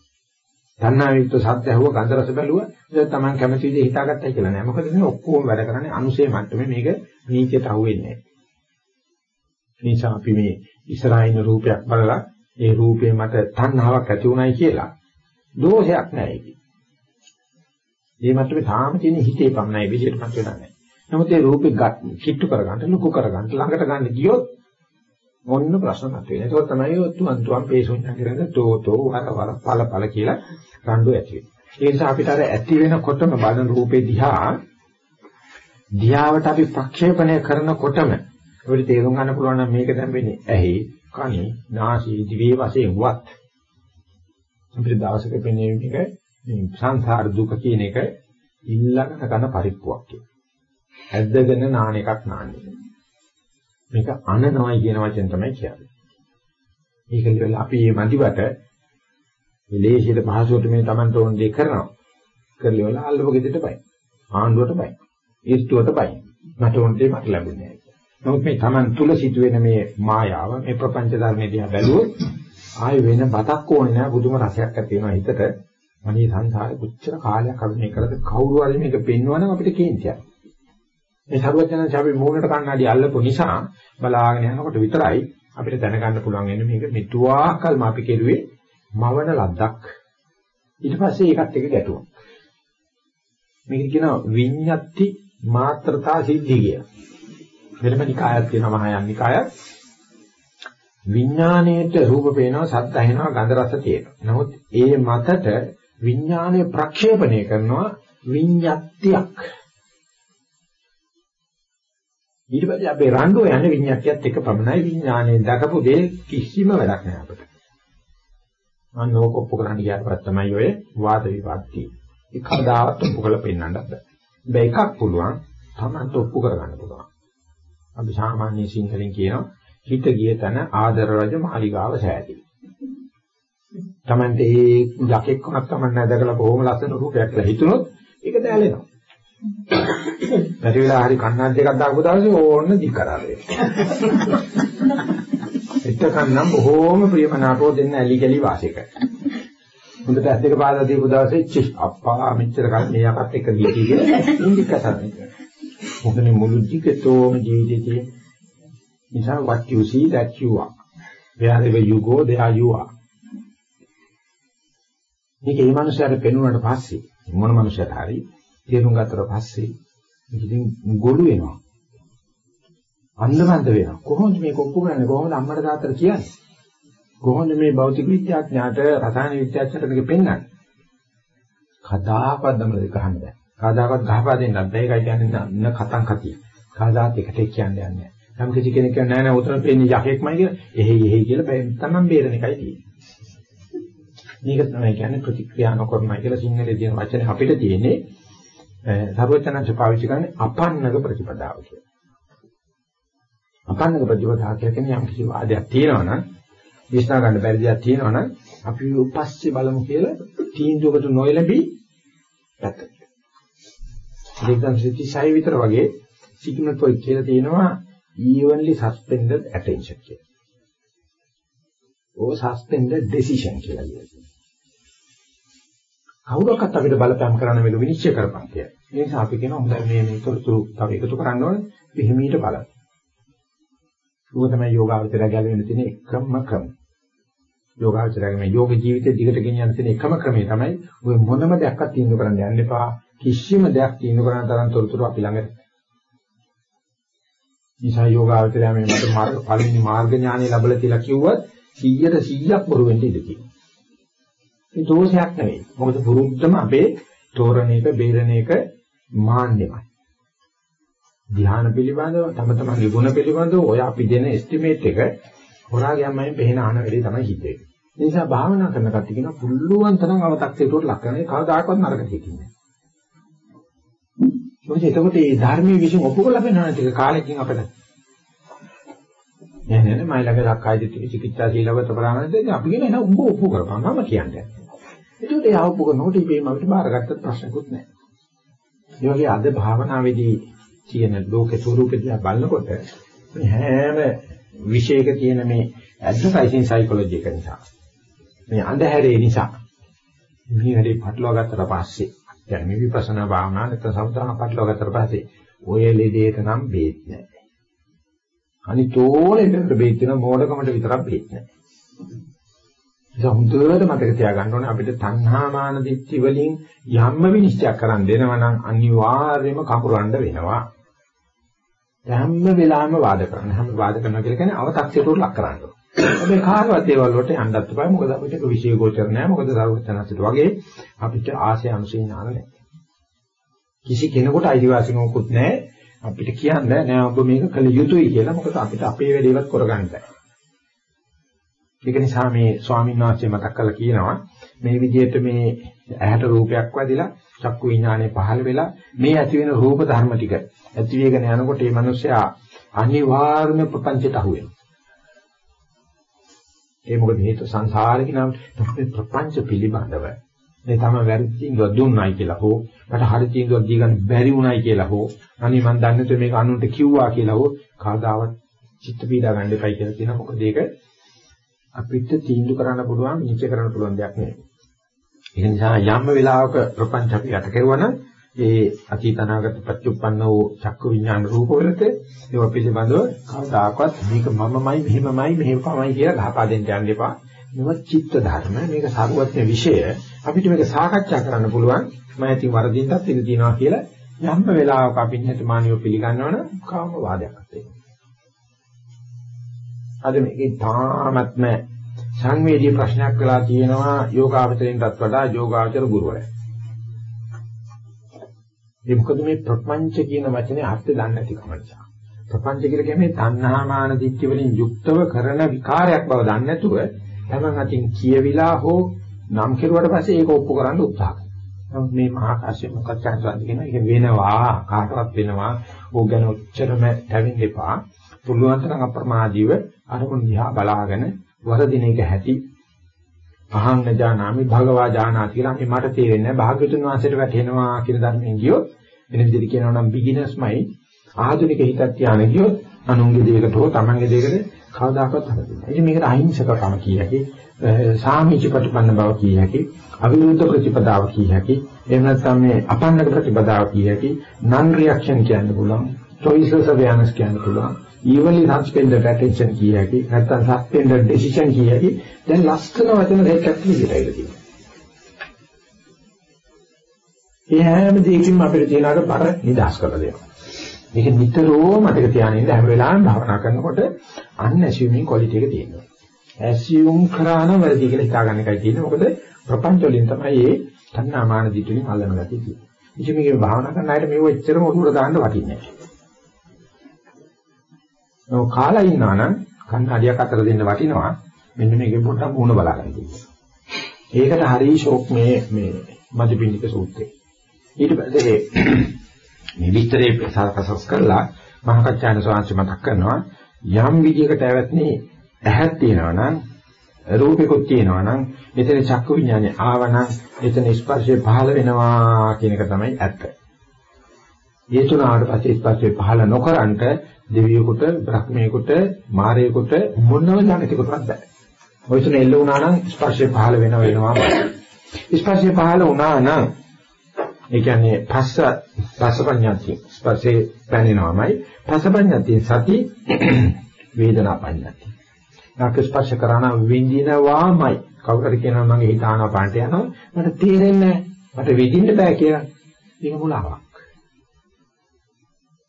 තණ්හාවේ යුක්ත සත්‍ය ඇහුව ගන්ධ රස බැලුවා ඒක තමයි කැමති විදිහට හිතාගත්තයි කියලා නෑ. මොකද මේ ඔක්කොම වැඩ කරන්නේ අනුසේ මට්ටමේ මේක නීතියට අහුවෙන්නේ නෑ. නිසා අපි මේ ඉස්සරහින් රූපයක් බලලා ඒ රූපේ මට තණ්හාවක් ඇති උනායි කියලා දෝෂයක් නෑ ඒක. මේ මට්ටමේ තාම තියෙන හිතේ පමණයි විදිහට මත වෙලා නැහැ. නමුත් ඒ රූපේ කිට්ටු කරගන්න ලොකු කරගන්න ළඟට ගන්න ගියොත් මොන්න ප්‍රශ්න මත වෙනවා. ඒක තමයි තුන් තුන් පේසොන්නා කරන්නේ තෝතෝ වර වර පල පල කියලා රණ්ඩු ඇති වෙනවා. ඒ නිසා අපිට අර ඇති වෙනකොටම බලන රූපේ දිහා දිහාවට අපි ප්‍රක්ෂේපණය කරනකොටම අපිට තේරුම් ගන්න පුළුවන් නම් මේක දැන් වෙන්නේ ඇහි, කනේ, නාසයේ, දිවේ වශයෙන් වත් අපිට දවසක පෙනේ මේක මේ සංසාර දුක කියන එක ඊළඟට කරන පරිප්පුවක් කියන. ඇද්දගෙන නාන එකක් නාන්නේ. මේක අනනවයි කියන වචෙන් තමයි කියන්නේ. ඒක ඉතින් අපි මේ මදිවට විලේශයට පහසුවට මේ Tamanට ඕන දේ කරනවා. කරලි වල අල්ලපු ගෙදරට බයි. ආණ්ඩුවට බයි. ඊස්තුවට බයි. මට ඕන දේ මට ලැබුණේ නැහැ. නමුත් මේ Taman තුල සිදුවෙන මේ මායාව මේ ප්‍රපංච ධර්මයේ දිහා බැලුවොත් ආයෙ වෙන බතක් ඕනේ නැහැ බුදුම රසයක් ඇති වෙනවා හිතට. අනේ සංසාරේ කොච්චර කාලයක් අපි මේ කරද කවුරු හරි මේක පෙන්වනනම් අපිට කේන්තියක්. මේ සර්වඥාන්සේ අපි මූණට කණ්ණාඩි අල්ලපු නිසා බලාගෙන යනකොට විතරයි අපිට දැනගන්න පුළුවන් වෙන්නේ මේක මෙතුආකල්ම අපි කෙරුවේ මවන ලද්දක්. ඊට පස්සේ ඒකත් එක ගැටුවක්. මේක කියනවා විඤ්ඤාති මාත්‍රතා සිද්ධිය කියලා. වෙනම නිකායක් තියෙනවා මහායාන නිකායක්. විඥාණයට රූප පේනවා, සද්ද ඇහෙනවා, ගන්ධ රස තියෙනවා. නමුත් ඒ මතට විඥානය ප්‍රක්ෂේපණය කරනවා විඤ්ඤාත්තියක්. ඊට පස්සේ අපේ රණ්ඩුව යන්නේ විඤ්ඤාත්තියත් එක්ක පමණයි විඥානයේ දකපු දේ කිසිම වැඩක් නෑ අපිට. මම නෝක ඔප්පු කරන්න ගියාට පස්සේ තමයි ඔය වාද විවාද තියෙන්නේ. ඒක කවදාවත් ඔප්පු කරලා පෙන්නන්න බෑ. බෑ එකක් පුළුවන් තමන්ට ඔප්පු කරගන්න පුළුවන්. අපි සාමාන්‍ය සිංහලෙන් කියනවා හිත ගිය තැන ආදර රජ මාලිගාව සෑදී. Tamante ඒ යකෙක් වුණත් Taman නැදකලා බොහොම ලස්සන රූපයක් කියලා හිතුනොත් ඒක දැලෙනවා. බැරි වෙලා හරි කන්නක් දෙකක් දාපු දවසේ ඕන්න දි කරා වෙනවා. එතකන්නම් බොහොම ප්‍රියමනාපව දෙන්න ඇලි ගලි වාසය කරනවා. හොඳට ඇස් දෙක පාදලා දීපු දවසේ චි අප්පා මෙච්චර කල් මේ යකත් එක්ක ගියේ කියලා ඉන්දි කසන්නේ. මොකද මුළු ජීවිතේම ජීවිතේ නිසා what you see that you are. wherever you go there you are. මේක ඒ මනුස්සයාට පෙන්වුණාට පස්සේ මොන මනුස්සයාට හරි තේරුම් ගත්තට පස්සේ ඉතින් ගොළු වෙනවා. අන්ධබන්ද වෙනවා. කොහොමද මේක ඔප්පු කරන්නේ? කොහොමද අම්මට තාත්තට කියන්නේ? කොහොමද මේ භෞතික විද්‍යාඥයාට රසායන විද්‍යාඥයාට මේක පෙන්වන්නේ? කදාකවත් දමල ගහන්න බෑ. කාදාවත් ගහපා දෙන්නත් බෑ. ඒකයි කියන්නේ න කතං කතිය. කාදාත් එකට කියන්නේ නැහැ. නම් කිසි කෙනෙක් කියන්නේ නැහැ නෑ උතන පේන්නේ යකෙක්මයි කියලා. එහෙයි එහෙයි කියලා තමන් බේරණ එකයි තියෙන්නේ. මේක තමයි කියන්නේ ප්‍රතික්‍රියා නොකරනයි කියලා සිංහලේ තියෙන වචනේ අපිට තියෙන්නේ සර්වචනංශ පාවිච්චි කරන්නේ අපන්නක ප්‍රතිපදාව කියලා. අපන්නක ප්‍රතිපදාව කියන්නේ යම් කිසි වාදයක් තියෙනවා නම් විශ්නා ගන්න බැරි දෙයක් තියෙනවා නම් අපි උපස්සේ බලමු කියලා තීන්දුවකට නොයලබී පැත්තකට 1936 විතර වගේ සිග්මන්ඩ් ෆ්‍රොයිඩ් කියලා තියෙනවා evenly suspended attention කියලා. ඕ suspended decision කියලා කියනවා. කවුරක්වත් අපිට බලපෑම් කරන්න මේක විනිශ්චය කරපන් කියලා. ඒ නිසා අපි කියනවා හොඳයි මේ මේ තොරතුරු තව එකතු කරන්න ඕනේ. මෙහිමීට බලන්න. ඒක තමයි යෝගාවචරය ගැලවෙන්න තියෙන එකම ක්‍රම. යෝගාවචරයේ මේ යෝග ජීවිතේ දිගට ගෙනියන්න තියෙන එකම ක්‍රමය තමයි ඔය මොනම දෙයක්වත් තීන්දුව කරන්න යන්න එපා. කිසිම දෙයක් තීන්දුව කරන්න තරම් තොරතුරු අපි ළඟ නිසා යෝගාවචරය මේ මට මාර්ග පළවෙනි මාර්ග ඥානය ලැබලා කියලා කිව්වත් 100ට 100ක් බොරු වෙන්න ඉඩ තියෙනවා. මේ දෝෂයක් නෙවෙයි. මොකද පුරුද්දම අපේ තෝරණ එක, බේරණ එක මාන්නෙමයි. ධ්‍යාන පිළිබඳව, තම තමන්ගේ ගුණ පිළිබඳව ඔය අපි දෙන එස්ටිමේට් එක හොරාගියම්මයි පේන ආන වෙලේ තමයි හිත වෙන්නේ. ඒ නිසා භාවනා කරන කට්ටිය කියන පුළුවන් තරම් අව탁සේට ලක් කරන්නේ කවදාකවත් නරක දෙකින්නේ. මොකද එතකොට මේ ධර්මයේ විශ්ව ඔප්පු කරලා පෙන්වන ටික කාලෙකින් අපිට නෑ නෑ මයි ළඟ සක්කාය දිට්ඨි චිකිත්සා සීලවත ප්‍රාණද අපි කියන එන උඹ ඔප්පු කරපන් මම කියන්නේ. ඒකට ඒ ආවපු කරනකොට ඉබේම අපිට බාරගත්තත් ප්‍රශ්නකුත් නෑ. ඒ වගේ අද භාවනාවේදී තියෙන ලෝක ස්වරූපය දිහා බලනකොට මේ හැම විශේෂයක තියෙන මේ ඇඩ්වර්ටයිසින් සයිකොලොජි එක නිසා මේ අන්ධහැරේ නිසා මේ හැටි පටලවා ගත්තට පස්සේ දැන් මේ විපස්සනා භාවනා නැත්නම් සම්පූර්ණ පටලවා ගත්තට පස්සේ ඔය ලෙඩේට නම් බේත් නැහැ. අනිත් ඕනෙකට බේත් වෙන මෝඩකමට විතරක් බේත් නැහැ. ඒක හොඳට මතක තියාගන්න ඕනේ අපිට තණ්හා මාන දිට්ඨි වලින් යම්ම විනිශ්චය කරන්න දෙනවා නම් අනිවාර්යයෙන්ම කපුරන්න වෙනවා. හැම වෙලාවෙම වාද කරන්න. හැම වාද කරනවා කියලා කියන්නේ අව탁සියට ලක් කරන්න. හැබැයි කාටවත් ඒවල් වලට යන්නත් බෑ. මොකද අපිට ඒක විශේෂ ගෝචර නෑ. මොකද සරුවචනසිට වගේ අපිට ආශය අනුසී ඥාන නැහැ. කිසි කෙනෙකුට අයිතිවාසිකමකුත් නැහැ. අපිට කියන්නේ නෑ ඔබ මේක කළ යුතුයි කියලා. මොකද අපිට අපේ වැඩේවත් කරගන්න බෑ. ඒක නිසා මේ ස්වාමීන් වහන්සේ මතක් කරලා කියනවා මේ විදිහට මේ ඇහැට රූපයක් වදිලා චක්කු විඥානය පහළ වෙලා මේ ඇති වෙන රූප ධර්ම ටික ඇති වෙගෙන යනකොට මේ මිනිස්සයා අනිවාර්යම ප්‍රපංචයට අහු වෙනවා. ඒ මොකද හේතු සංසාරික නම් ප්‍රපංච පිළිබඳව මේ තම වැරදි තීන්දුවක් දුන්නයි කියලා හෝ මට හරි තීන්දුවක් දී ගන්න බැරි වුණයි කියලා හෝ අනේ මම දන්නේ නැතුව මේක අනුන්ට කිව්වා කියලා හෝ කවදාවත් චිත්ත පීඩා ගන්න එපයි කියලා කියනවා මොකද ඒක අපිට තීන්දුව කරන්න පුළුවන් නිච කරන්න පුළුවන් දෙයක් නෙවෙයි. ඒ නිසා යම් වෙලාවක ප්‍රපංච අපි යට කෙරුවනම් ඒ අතීත අනාගත පච්චුප්පන්න වූ චක්කු විඥාන රූපවලට ඒව පිළිබඳව කවදාකවත් මේක මමමයි මෙහෙමමයි මෙහෙමමයි කියලා ගහපා දෙන්න යන්න එපා. මේක චිත්ත ධර්ම මේක සාරවත්න විෂය අපිට මේක සාකච්ඡා කරන්න පුළුවන් මම ඉතින් වරදින්නත් ඉඳ තියනවා කියලා යම් වෙලාවක අපි නිහතමානීව පිළිගන්නවනම් කාම වාදයක් ඇත්තේ. අද මේකේ තාමත්ම සංවේදී ප්‍රශ්නයක් වෙලා තියෙනවා යෝගාවචරයෙන්ටත් වඩා යෝගාවචර ගුරුවරයා. ඒ මොකද මේ ප්‍රපංච කියන වචනේ අර්ථය දන්නේ නැති කම නිසා. ප්‍රපංච කියලා කියන්නේ තණ්හා මාන දිට්ඨිය වලින් යුක්තව කරන විකාරයක් බව දන්නේ නැතුව තමන් අතින් කියවිලා හෝ නම් කෙරුවට පස්සේ ඒක ඔප්පු කරන්න උත්සාහ කරනවා. නමුත් මේ මහා කාශ්‍යප මොකක්ද කියන්නේ ඒක වෙනවා කාටවත් වෙනවා. ඕක ගැන උච්චරම තැවෙන්න එපා. පුළුවන් තරම් අප්‍රමාදීව අරමුණ දිහා බලාගෙන වරදින එක හැටි අහං නජානාමි භගවා ජානාති කියලා මේ මට තේරෙන්නේ නැහැ භාග්‍යතුන් වහන්සේට වැටෙනවා කියන ධර්මයෙන් ගියොත් වෙන විදිහට කියනවා නම් බිග්ිනර්ස්මයි ආධුනික හිතක් තියාගෙන ගියොත් අනුන්ගේ දෙයකට හෝ තමන්ගේ දෙයකට කවදාකවත් හරියන්නේ. ඉතින් මේකට අහිංසකකම කිය හැකි, සාමීච ප්‍රතිපන්න බව කිය හැකි, අවිරුද්ධ ප්‍රතිපදාව කිය හැකි, එහෙම නැත්නම් මේ අපන්නක ප්‍රතිපදාව කිය හැකි, non reaction කියන්න පුළුවන්, choices awareness කියන්න පුළුවන්. Evenly suspended attention කිය හැකි නැත්නම් suspended decision කිය හැකි දැන් ලස්සන වචන දෙකක් විදිහට ඇවිල්ලා තියෙනවා. ඒ හැම දෙයකින්ම අපිට තියනාට බර නිදාස් කරලා දෙනවා. මේක නිතරම මතක තියාගෙන ඉන්න හැම වෙලාවෙම භාවනා කරනකොට unassuming quality එක තියෙනවා. assume කරාන වැඩි කියලා හිතාගන්න එකයි තියෙන්නේ. මොකද ප්‍රපංච වලින් තමයි මේ තණ්හාමාන දිටුලින් අල්ලන ගැතිය තියෙන්නේ. ඉතින් මේක භාවනා කරන අයට මේව එච්චරම උඩට දාන්න වටින්නේ නැහැ. ඔව් කාලා ඉන්නවා නම් කන්නඩියක් අතර දෙන්න වටිනවා. මෙන්න මේකේ පොඩ්ඩක් වුණ බලාගන්න තියෙනවා. ඒකට හරිය ෂෝක් මේ මේ මධිපිණ්ඩික සූත්‍රය. ඊට පස්සේ මේ විස්තරේ සකස් කරලා මහකච්චායන ස්වාමීන් මතක් කරනවා යම් විදියකට ඇවැත්නි ඇහක් තියෙනවා නම් රූපිකුත් තියෙනවා නම් මෙතන චක්කු විඥානය ආවනම් එතන ස්පර්ශය පහළ වෙනවා කියන එක තමයි ඇත්ත. ඒ තුන ආවට පස්සේ ස්පර්ශය පහළ නොකරන්ට දෙවියෙකුට, බ්‍රහ්මයෙකුට, මාරයෙකුට මොනම ජනිතෙකුටවත් බෑ. ඔය තුන එල්ල වුණා නම් ස්පර්ශය පහළ වෙන වෙනවා. ස්පර්ශය පහළ වුණා නම් ඒ කියන්නේ පස්ස පස්සපඤ්ඤාති ස්පර්ශේ පැනෙනවාමයි පස්සපඤ්ඤාති සති වේදනා පඤ්ඤාති. නාක ස්පර්ශ කරන විඳිනවාමයි. කවුරුහරි කියනවා මගේ හිත ආනාපානට යනවා මට තේරෙන්නේ මට විඳින්න බෑ කියලා. ඒක මුලාවක්.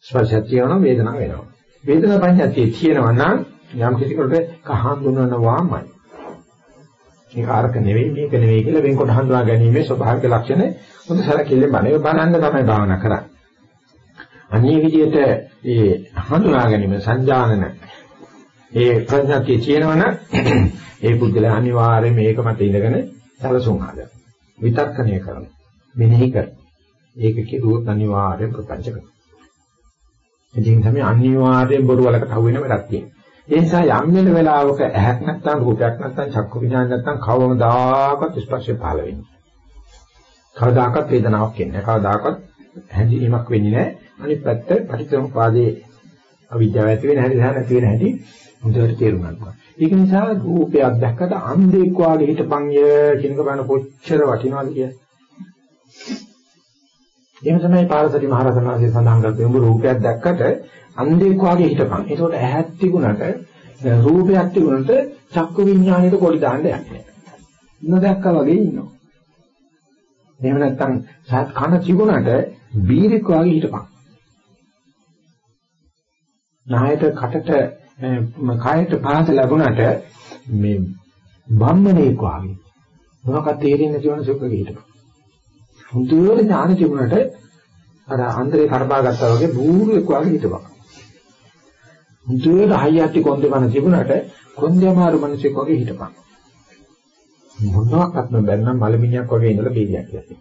ස්පර්ශය තියෙනවා වේදනාව වෙනවා. වේදනා පඤ්ඤාතිය තියෙනවා නම් යම් කිසි කෙනෙකුට කහන් දුන්නනවාමයි. මේක ආරක නෙවෙයි මේක නෙවෙයි කියලා වෙන්කොට හඳුනා ගැනීමේ ස්වභාවික ලක්ෂණ හොඳ සැලකිල්ලෙන් බලන බලන්න තමයි භාවනා කරන්නේ. අනිත් විදිහට ඒ හඳුනා ගැනීම සංජානන ඒ ප්‍රඥාතිය කියනවනම් ඒ බුද්ධලා අනිවාර්යයෙන් මේක මත ඉඳගෙන සැලසුම් හදන. විතක්කණය කරන. මෙනෙහි කර. ඒක කිරුවොත් අනිවාර්යයෙන් ප්‍රපංච කරනවා. ඉතින් තමයි අනිවාර්යයෙන් බොරු වලකට අහු වෙන වැඩක් තියෙන්නේ. ඒ නිසා යම් වෙන වෙලාවක ඇහක් නැත්නම් රූපයක් නැත්නම් චක්කු විඥාන නැත්නම් කවමදාකවත් ස්පර්ශය පහළ වෙන්නේ. කවදාකවත් වේදනාවක් එන්නේ නැහැ. කවදාකවත් හැඳිනීමක් වෙන්නේ නැහැ. අනිත් පැත්ත පටිච්චසමුපාදයේ අවිද්‍යාව ඇති වෙන හැටි සහ නැති වෙන හැටි හොඳට තේරුම් ගන්නවා. ඒක නිසා රූපයක් දැක්කට අන්ධෙක් වාගේ හිටපන්ය කියනක බලන කොච්චර වටිනවද කියලා. එහෙම තමයි පාරසති මහරහතන් වහන්සේ සඳහන් කරපු උඹ රූපයක් දැක්කට අන්ධෙක් වාගේ හිටපන්. ඒකට ඇහක් තිබුණට රූපයක් තිබුණට චක්කු විඥාණයට කොඩි දාන්න යන්නේ නැහැ. නොදැක්කා වගේ ඉන්නවා. එහෙම නැත්නම් සත් කන තිබුණට බීරෙක් වාගේ හිටපන්. නායට කටට කායට පහස ලැබුණට මේ බම්මණේක් වාගේ මොනවද තේරෙන්නේ නැති වෙන සුඛ හිටපන්. හුදුවල ඥාන තිබුණට අර අන්දරේ කරපා ගත්තා වගේ බූරුවෙක් වාගේ හිටපන්. හුදුවල හයියටි කොන්දේ මන තිබුණට කොන්දේ අමාරු මිනිසෙක් වගේ හිටපන්. මොනවාක්වත් බැන්නම් මලමිණියක් වගේ ඉඳලා බීජයක් කියන්නේ.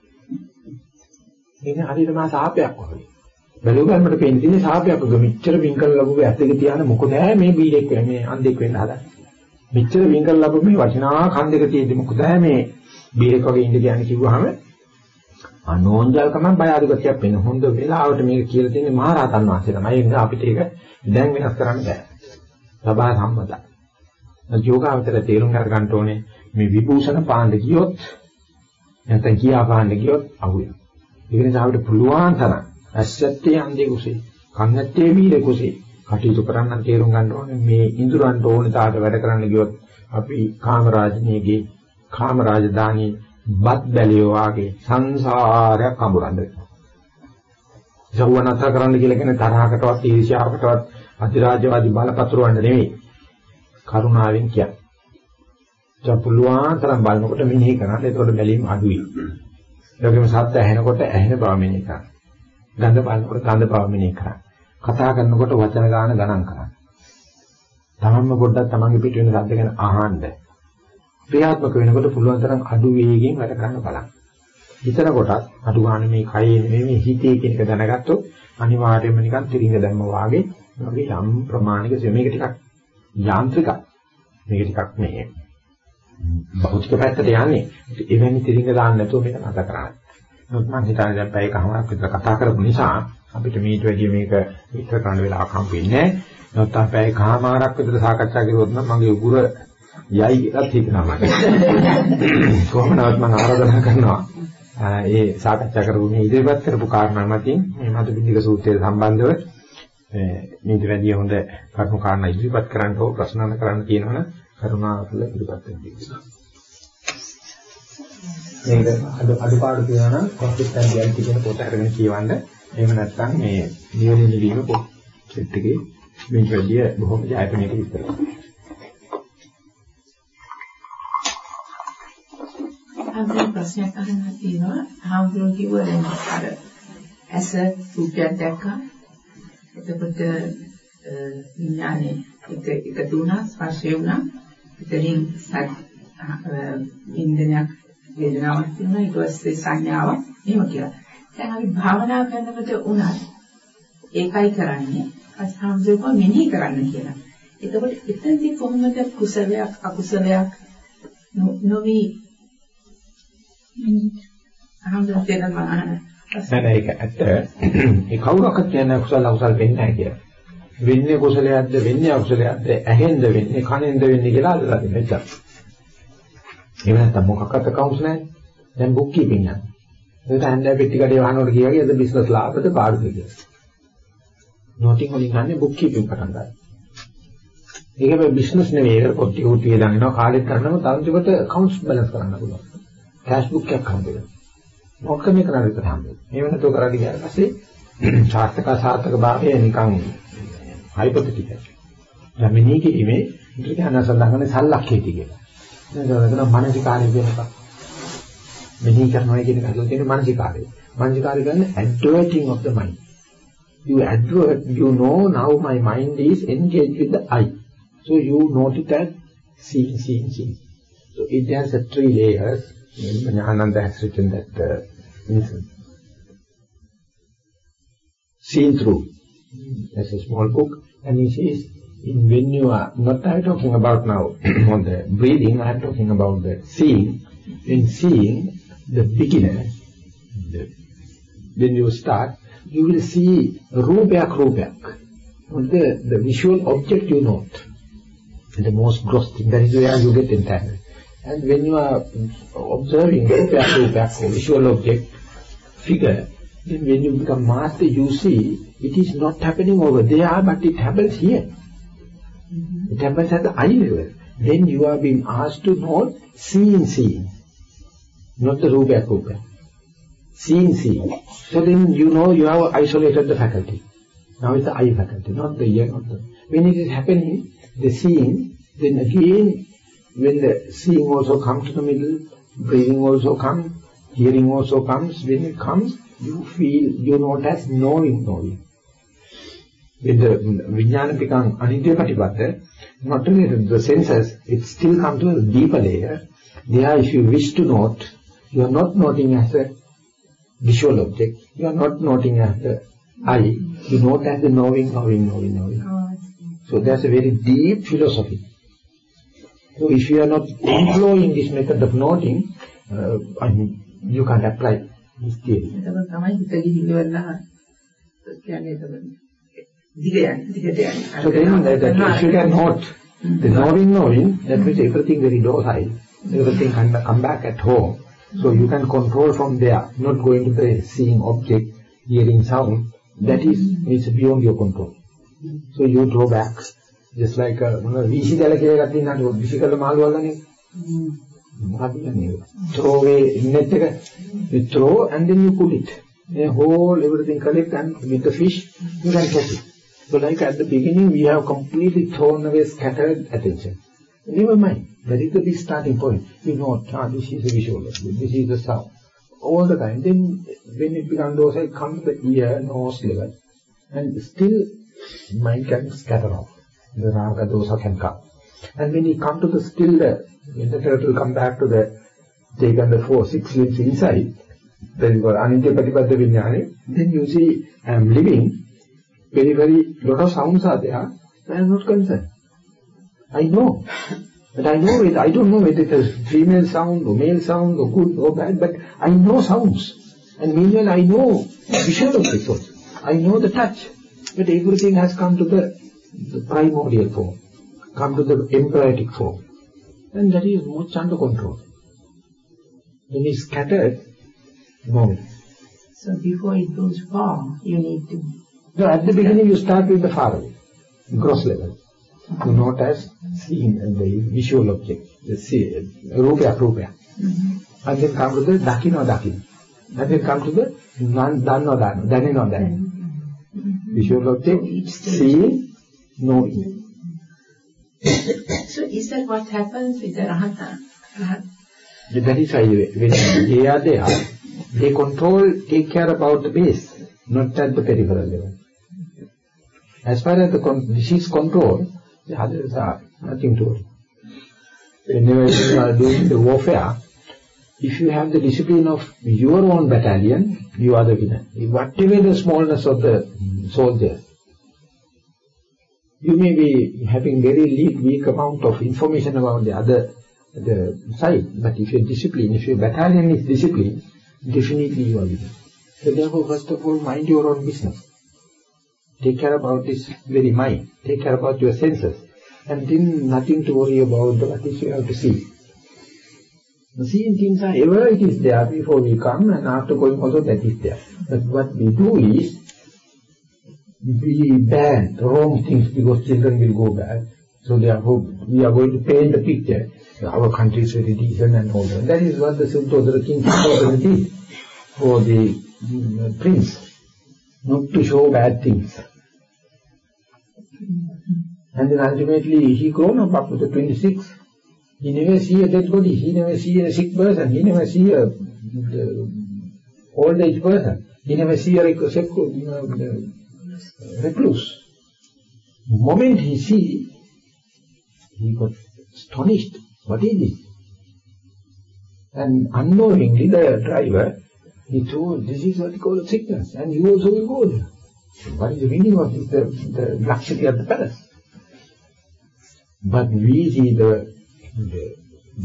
මේක හරියට මා සාපයක් වගේ. බැලුව ගන්නට පෙන්නේ සාපයක් වගේ මෙච්චර වින්කල් ලැබුවේ ඇස් දෙක තියාන මොකද මේ බීජෙක් මේ අන්දෙක් වෙන්න හදන්නේ. මෙච්චර වින්කල් ලැබුව මේ වටිනා කන් දෙක තියෙද්දි මොකද මේ බීජෙක් වගේ ඉඳ කියන්නේ කිව්වහම අනෝන්ජල්කම බය අධිගතියක් වෙන හොඳ වෙලාවට මේක කියලා තියෙන්නේ මහරහතන් වහන්සේ තමයි. ඒ නිසා අපිට ඒක දැන් වෙනස් කරන්න බෑ. සබා සම්මතයි. යෝගාවතර තේරුම් ගන්න ඕනේ මේ විභූෂණ පාණ්ඩ ගියොත් නැත්නම් කියා පාණ්ඩ ගියොත් අහුවෙන. ඒක නිසා අපිට පුළුවන් තරම් ඇස්සත්තේ අන්දේ කුසේ, කන්නත්තේ වීර කුසේ කටයුතු කරන්න තේරුම් ගන්න ඕනේ මේ ඉඳුරන්ට ඕනේ තාට වැඩ කරන්න ගියොත් අපි කාමරාජනීයගේ කාමරාජධානී බත් බැලියෝ වාගේ සංසාරයක් අඹරන්නේ. ජවනත කරන්න කියලා කියන තරහකටවත් ඊර්ෂ්‍යාවකටවත් අධිරාජ්‍යවාදී බලපත්‍රවන්න නෙවෙයි. කරුණාවෙන් කියන්නේ. දැන් පුළුවන් තරම් බලනකොට මෙනෙහි කරන්න. එතකොට බැලීම අඩුයි. ඒකෙම සත්‍ය ඇහෙනකොට ඇහෙන බව මෙනෙහි කරන්න. ගඳ බලනකොට ගඳ බව මෙනෙහි කරන්න. කතා කරනකොට වචන ගාන ගණන් කරන්න. තමන්ම පොඩ්ඩක් තමන්ගේ පිට වෙන ශබ්ද ගැන අහන්න. ක්‍රියාත්මක වෙනකොට පුළුවන් තරම් අඩු වේගයෙන් වැඩ කරන්න බලන්න. හිතන කොටත් අඩු ගන්න මේ කයේ නෙමෙයි මේ හිතේ කියන එක දැනගත්තොත් අනිවාර්යයෙන්ම නිකන් තිරිඟ දැම්ම වාගේ වගේ යම් ප්‍රමාණික මේක ටිකක් යාන්ත්‍රිකයි. මේක ටිකක් මේ භෞතික පැත්තට යන්නේ. එවැනි තිරිඟ දාන්න නැතුව මේක නැත කරන්නේ. නමුත් මම හිතන්නේ දැන් පැය කමාවක් විතර කතා කරපු නිසා අපිට මේට වැඩිය මේක විතර කරන්න වෙලාවක් හම්බ වෙන්නේ නැහැ. නමුත් අපි පැය කමාරක් විතර සාකච්ඡා කරුවොත් නම් මගේ උගුර යයි එකක් හිතනවා මට. කොහොමවත් මම ආරාධනා කරනවා. ඒ සාකච්ඡා කරපු මේ ඉදිරිපත් කරපු කාරණා මතින් මේ මధుබින්දික සූත්‍රයට සම්බන්ධව මේක වැඩි හොඳ කරුණු කාරණා ඉදිරිපත් කරන්න හෝ ප්‍රශ්න කරන්න කියනවනම් කරුණාකර ඉදිරිපත් වෙන්න. මේක අද අඩපාඩු කියනවා නම් කොම්පියුටර් ගැන්ටි කියන පොත අරගෙන කියවන්න. එහෙම නැත්නම් මේ නිවැරදි නිවීම පොත් එකේ මේක වැඩි බොහොම ජයපනයක විස්තර. ප්‍රශ්නයක් අහන්න තියෙනවා. හාමුදුරුවෝ කිව්වා දැන් අර ඇස රූපයක් දැක්කා. එතකොට විඥානේ එක එකතු වුණා ස්පර්ශය වුණා. ඉතින් ඉන්ද්‍රයක් වේදනාවක් තියෙනවා ඊට පස්සේ සංඥාවක් එහෙම කියලා. දැන් අපි භාවනා කරනකොට උනත් ඒකයි කරන්නේ අස්හාම්සේක මෙනෙහි කරන්න කියලා. එතකොට එතනදී කොහොමද කුසලයක් අකුසලයක් නොවි මම නෑ ඒක ඇත්ත. ඒ කවුරක්වත් කියන්නේ කුසල අකුසල වෙන්නේ නැහැ කියලා. වෙන්නේ කුසලයක්ද වෙන්නේ අකුසලයක්ද ඇහෙන්ද වෙන්නේ කනෙන්ද වෙන්නේ කියලා අදලා දෙන්න. එහෙම නැත්නම් මොකක්වත් කවුස් නැහැ. දැන් බුක් කීපින් යනවා. ඒකට හන්දෑ පෙට්ටි කඩේ වහනකොට කියවගේ අද බිස්නස් ලාභද පාඩුද කියලා. නොටින් වලින් ගන්නේ බුක් කීපින් පටන් ගන්නවා. ඒක මේ බිස්නස් නෙවෙයි ඒක කොටි උටි දානවා කාලෙත් කරනවා තවදුරට කවුන්ට්ස් බැලන්ස් කරන්න පුළුවන්. කෑෂ් බුක් එකක් හම්බෙනවා. ඔක්කොම කරලා විතර හම්බෙනවා. මේ වෙනතෝ කරලා ගියාට පස්සේ සාර්ථක සාර්ථක භාවය නිකන් හයිපොතටිකල්. දැන් මෙනී කිීමේ ඉතින් අනසලංගනේ සල්ලක්කේටි කියලා. නේද? මානසිකාරය කියන එක. මෙහි කරනවා කියන එක හදලා තියෙන මානසිකාරය. මානසිකාරය කියන්නේ adverting of the mind. You advert, you know now my mind is engaged with the eye. So you note it as seeing, seeing, seeing. So it has a three layers. Ananda has written that uh, seen through. That's a small book. And he says, in when you are, not I'm talking about now on the breathing, I'm talking about the seeing. In seeing, the beginner, the, when you start, you will see rupayak rupayak. The, the visual object you note. The most gross thing, that is where you get entangled. And when you are observing back to visual object, figure, then when you become master, you see it is not happening over there, but it happens here. Mm -hmm. It happens at the eye level. Then you are being asked to note seeing, seeing, not the rupa rupa. Seeing, seeing. So then you know you have isolated the faculty. Now it's the eye faculty, not the ear, not the... When it is happening, the seeing, then again, when the seeing also comes to the middle, breathing also comes, hearing also comes, when it comes, you feel, you note as knowing, knowing. When the vijnana becomes anidya patipatta, not only the senses, it still comes to a deeper layer. There, if you wish to note, you are not noting as a visual object, you are not noting as the eye, you note as the knowing, knowing, knowing, knowing. Oh, so that's a very deep philosophy. So if you are not employing this method of noting, uh, I mean, you can't apply this theory. So then that, that if you can note, the knowing knowing, that means everything very docile, everything can come back at home. So you can control from there, not going to the seeing object, hearing sound, that is, is beyond your control. So you draw back Just like මොන වීසි දැල කියලා එකක් තියෙනවා විසි කළ මාළු වලනේ. මොකක්ද කියන්නේ? throw away net එක throw and then you pull it. The whole everything collect and with the fish you can catch it. So like at the beginning, we have completely thrown away scattered attention. Never mind. That is the big starting point. You know, ah, this is a visual, this is the sound. All the time. Then when it becomes those, it comes to the ear, nose level. And still, mind can scatter off. The raga dosa can come. And when you come to the still, when the turtle come back to the, take on the four, six limbs inside, then you got anitya patipadda vinyane, then you see, I am living, very, very lot of sounds are there. I am not concerned. I know. But I know it. I don't know whether it is female sound or male sound or good or bad, but I know sounds. And meanwhile I know objects also. I know the touch. But everything has come to the, the primordial form, come to the empiric form. And that is much under control. When it's scattered, no. So before it goes far, you need to so at the beginning you start with the far away, gross level. You note as seeing the visual object, the see, rupa, rupa. Mm-hmm. And then come to the dakin dakino, dakin. And then come to the nan, dano, dano, danino, dano. Mm-hmm. Visual object, seeing, knowing. so is that what happens with the rahata? That is why when they are there, they control, take care about the base, not at the peripheral level. As far as the disease control, the others are nothing to worry. Whenever you are doing the warfare, if you have the discipline of your own battalion, you are the winner. Whatever the smallness of the soldiers, you may be having very weak amount of information about the other the side, but if your discipline, if your battalion is disciplined, definitely you are winning. So therefore, first of all, mind your own business. Take care about this very mind. Take care about your senses. And then nothing to worry about the what is you have to see. The seeing things are ever it is there before we come and after going also that is there. But what we do is we ban wrong things because children will go bad. So therefore we are going to paint the picture. Our country is very decent and all that. That is what the Sultan King did for the mm, prince. Not to show bad things. And then ultimately he grown up up to 26. He never see a dead body, he never see a sick person, he never see a old age person, he never see a recluse. The moment he see, he got astonished. What is this? And unknowingly the driver, he told, this is what you call a sickness, and you also will go there. What is the meaning of this, the, the luxury of the palace? but we see the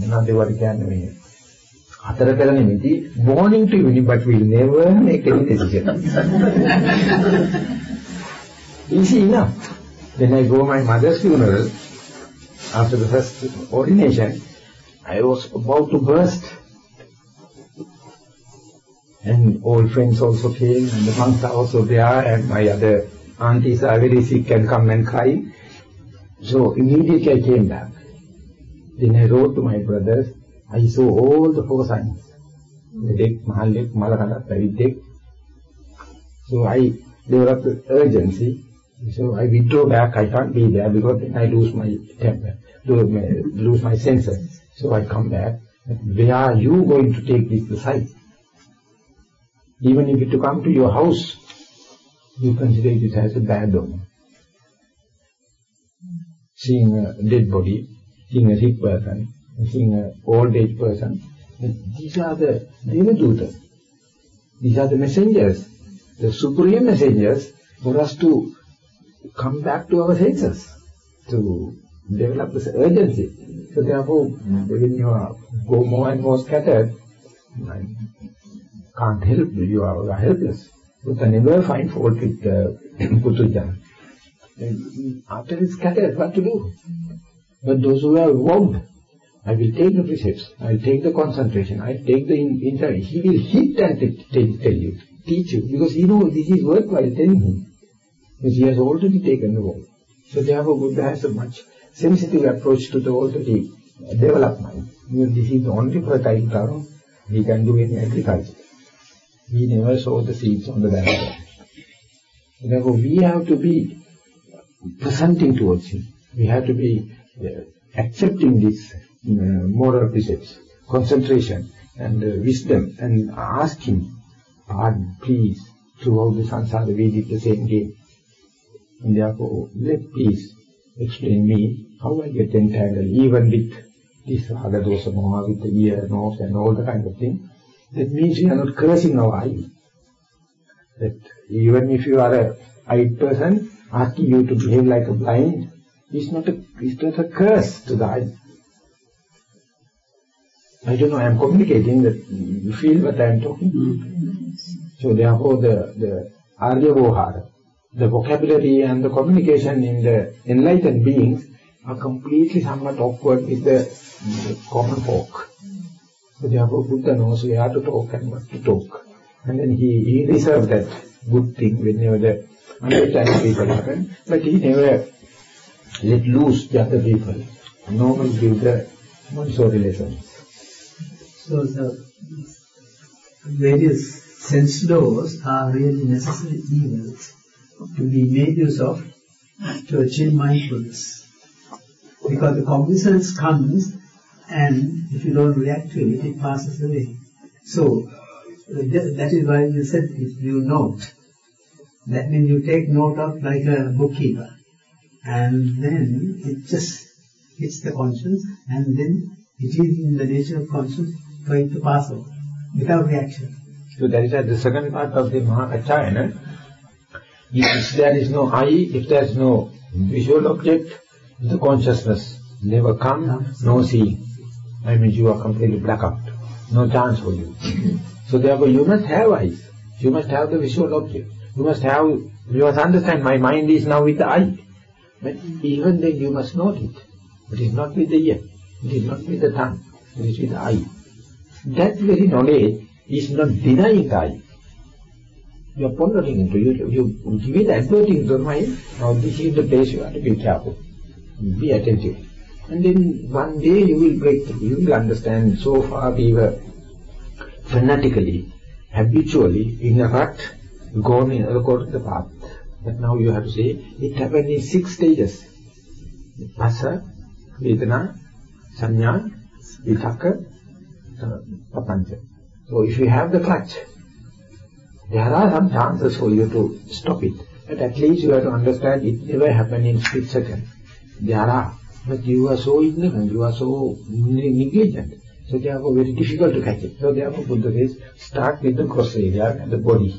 මොනවද ඒවට කියන්නේ මේ හතර පෙර නිමිති morning to evening but we'll never make any decision Easy enough. Then I go my mother's funeral. After the first ordination, I was about to burst. And old friends also came, and the monks are also there, and my other aunties are very sick and come and cry. So immediately I came back. Then I wrote to my brothers, I saw all the four signs. Vedek, Mahalek, Malakala, Paridek. So I developed urgency so I withdraw back. I can't be there because then I lose my temper lose my senses. So I come back. Where are you going to take this aside even if you come to your house you consider it as a bad omen seeing a dead body seeing a sick person seeing an old age person these are the Devaduta. These are the messengers, the supreme messengers for us to come back to our senses, to develop this urgency. So therefore, when you are, go more and more scattered, can't help you, you are, helpless. But I never find fault with uh, Putujan. After it's scattered, what to do? But those who are warmed, I will take the precepts, I will take the concentration, I take the insight. He will hit and tell you, teach you, because he knows this is worthwhile telling him. Because he has already taken the role. So therefore Buddha has a much sensitive approach to the already developed mind. Because this is the only fertile ground he can do any agriculture. He never sow the seeds on the battlefield. Therefore we have to be presenting towards him. We have to be uh, accepting this uh, moral precepts, concentration and uh, wisdom and ask him, pardon, please, throughout the samsara we did the same game. And therefore, let please explain me how I get entangled even with this raga dosa moha, with the ear, nose and all the kind of thing. That means we are not cursing our eye. That even if you are a eyed person, asking you to behave like a blind is not a, is not a curse to the eye. I don't know, I am communicating that you feel what I am talking. Mm-hmm. So therefore the, the Arya Vohara, the vocabulary and the communication in the enlightened beings are completely somewhat awkward with the, the common folk. So therefore Buddha knows where to talk and what to talk. And then he, he reserved that good thing whenever the understanding people happen, but he never let loose the other people. Normally give the Montessori. So the various sense doors are really necessary evils to be made use of to achieve mindfulness. Because the cognizance comes and if you don't react to it, it passes away. So uh, that is why you said if you note, that means you take note of like a bookkeeper and then it just hits the conscience and then it is in the nature of conscience going to pass over without reaction. So that is the second part of the Mahakachayana. If there is no eye, if there is no visual object, the consciousness never comes, no seeing. I mean you are completely black out. No chance for you. so therefore you must have eyes. You must have the visual object. You must have, you must understand my mind is now with the eye. But even then you must note it. It is not with the ear. It is not with the tongue. It is with the eye. That very knowledge is not denying I. You are pondering into you, you give adverting the mind, now this is the place you have to be careful. Be attentive. And then one day you will break through, you will understand so far we were fanatically, habitually in a rut, gone in uh, according to the path. But now you have to say, it happened in six stages. Phassa, Vedana, Sanya, Vitaka, uh, papancha. So if you have the clutch, there are some chances for you to stop it. But at least you have to understand it never happened in split second. There are. But you are so ignorant, you are so negligent. So therefore very difficult to catch it. So therefore Buddha says, start with the cross area and the body.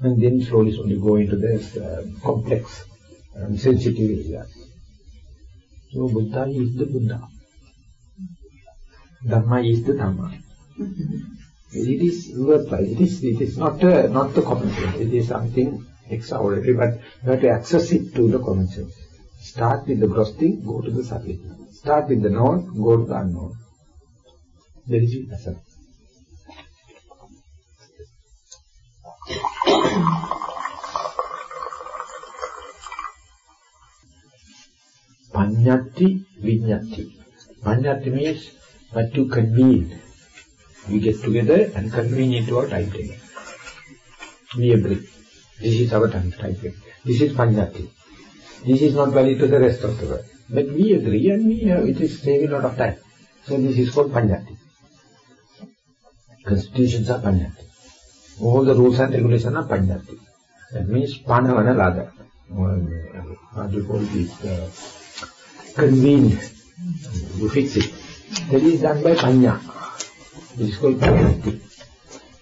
And then slowly, slowly go into this uh, complex and sensitive area. So Buddha is the Buddha. Dhamma is the Dhamma. It is worthwhile. It is, it is not, uh, not the common sense. It is something extraordinary, but you have to access it to the common sense. Start with the gross thing, go to the subtle. Start with the known, go to the unknown. There is essence. Panyati Vinyati. Panyati means what to convene. We get together and convene into our timetable. We agree. This is our time timetable. This is Panyati. This is not valid to the rest of the world. But we agree and we have, it is saving a lot of time. So this is called Panyati. Constitutions are Panyati. All the rules and regulations are Panyati. That means Panavana Lada. How do you call this? Uh, convened. You fix it. That is done by Panya. This is called Panyati.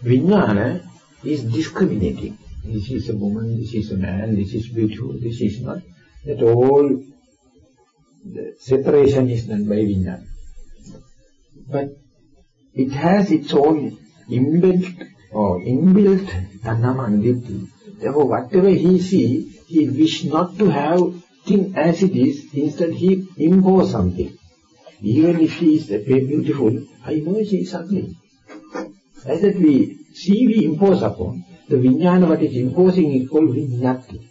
Vijnana is discriminating. This is a woman, this is a man, this is beautiful, this is not. That all the separation is done by Vijnana. But it has its own inbuilt or inbuilt Tannamanditti. Therefore, whatever he see, he wish not to have thing as it is, instead he impose something. Even if she is beautiful, I she is ugly. As that we see, we impose upon. The vijnana what is imposing is called vinyati.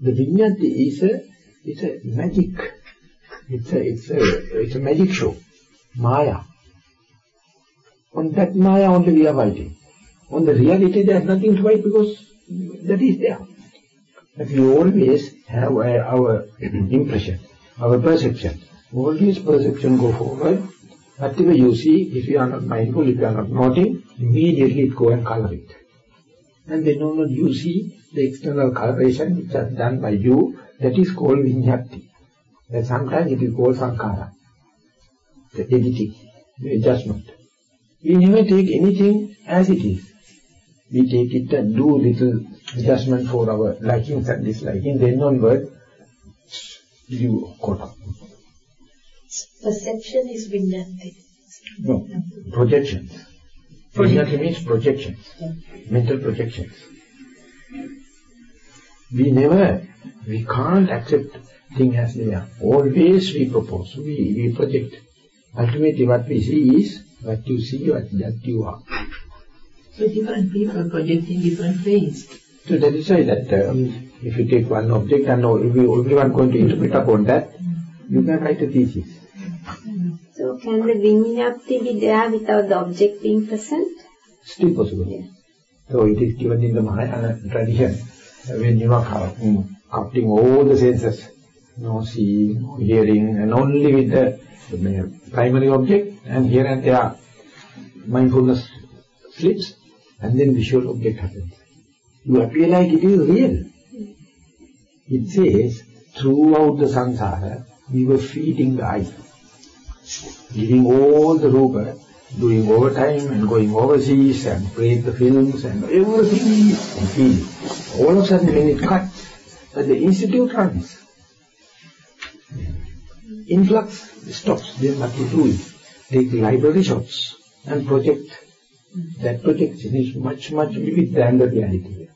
The vinyati is a, it's a magic. It's a, it's a, it's a magic show. Maya. On that Maya only we are fighting. On the reality there is nothing to fight because that is there. But we always have our impression, our perception. Always perception go forward. Whatever you see, if you are not mindful, if you are not noting, immediately go and color it. And then only you see the external coloration which is done by you, that is called vinyati. And sometimes it is called sankara. The editing, the adjustment. We never take anything as it is. We take it and do little adjustment for our likings and disliking, then onward, you caught up. Perception is vinyati. No, projections. Vinyati means projections, mental projections. We never, we can't accept thing as they are. Always we propose, we, we project. Ultimately what we see is what you see, what that you are. So different people project in different ways. So that is why that uh, if you take one object and if you everyone going to interpret upon that, you can write a thesis. Can the vinyapti be there without the object being present? Still possible. Yeah. So it is given in the Mahayana tradition uh, when you are mm, coupling all the senses, no seeing, no hearing, and only with the, the primary object, and here and there mindfulness slips, and then visual object happens. You appear like it is real. It says, throughout the samsara, we were feeding the eye, giving all the rupa, doing overtime and going overseas and playing the films and everything and. All of a sudden when it cuts, but the institute runs. Influx stops, then what you do is take library shots and project. That projection is much, much vivid than the reality.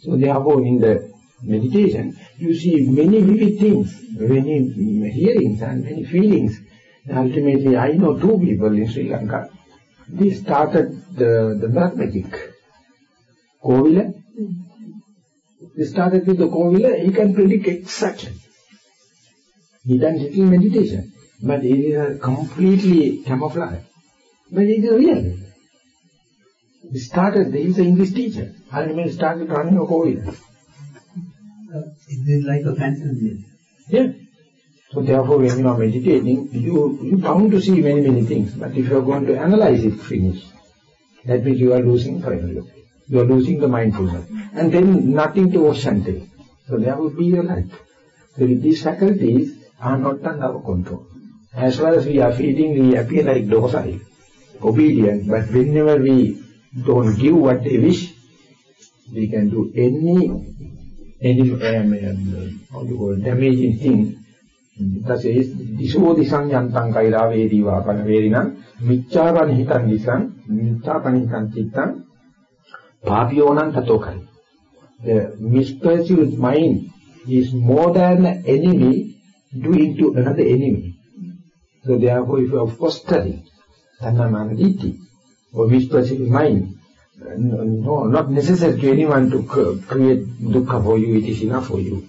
So therefore in the meditation, you see many vivid things, many hearings and many feelings. And ultimately, I know two people in Sri Lanka. They started the, the black magic. Kovila. They started with the Kovila, he can predict exactly. He done little meditation, but it is completely camouflage. But it is real. He started, he is an English teacher. Ultimately started running a Kovila. Uh, it is like a phantom. Yeah. So therefore when you are meditating, you, you bound to see many, many things. But if you are going to analyze it, finish. That means you are losing finally. You are losing the mindfulness. And then nothing to Oshante. So there would be your life. So these faculties are not under our control. As far as we are feeding, we appear like docile, obedient. But whenever we don't give what they wish, we can do any, any um, um, how damaging thing තසේ දිසෝ දිසං යන්තං කෛරා වේදීවා පන වේරිනම් මිච්ඡාපන හිතං දිසං මිච්ඡාපන හිතං චිත්තං පාපියෝනං තතෝ කරි the misperceived mind is more than an enemy doing to another enemy. So therefore, if you are fostering tanna or misperceived mind, no, not necessary to anyone to create dukkha for you, it is enough for you.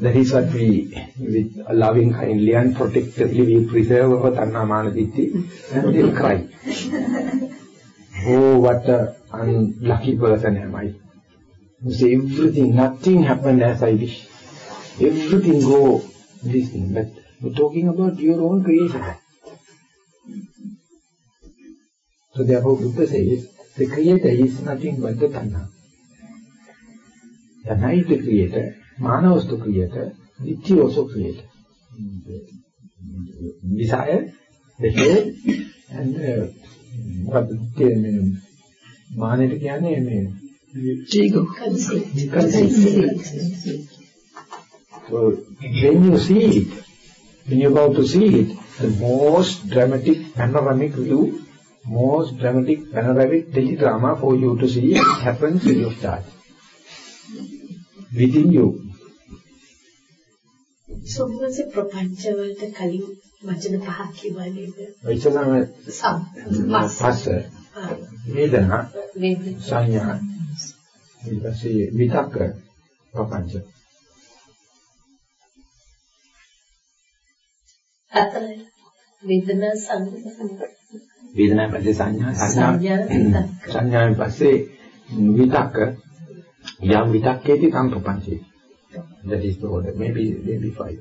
That is what we, with loving kindly and protectively, we preserve our tanna mana and we cry. oh, what a unlucky person am I. You say everything, nothing happened as I wish. Everything go this thing. But you're talking about your own creation. So therefore Buddha says, the creator is nothing but the tanha. Tanha is the creator, mana was the creator, ditthi also creator. Desire, the head, and uh, what the මානෙට කියන්නේ මේ ego so when you see it when you're about to see it the most dramatic panoramic view most dramatic panoramic teledrama for you to see happens in your charge within you සොම්මසේ ප්‍රපංච වලට කලින් වචන පහක් කියවලා නේද? ඉතලම පස්ස. වේදනා. සංඥා. ඊට පස්සේ විතක්ක ප්‍රපංච. හතර වේදනා සංඥා වේදනාවෙන් පස්සේ සංඥා. සංඥා සංඥාවෙන් පස්සේ විතක්ක. යම් විතක්කේති කම් ප්‍රපංචේ that is the order maybe maybe five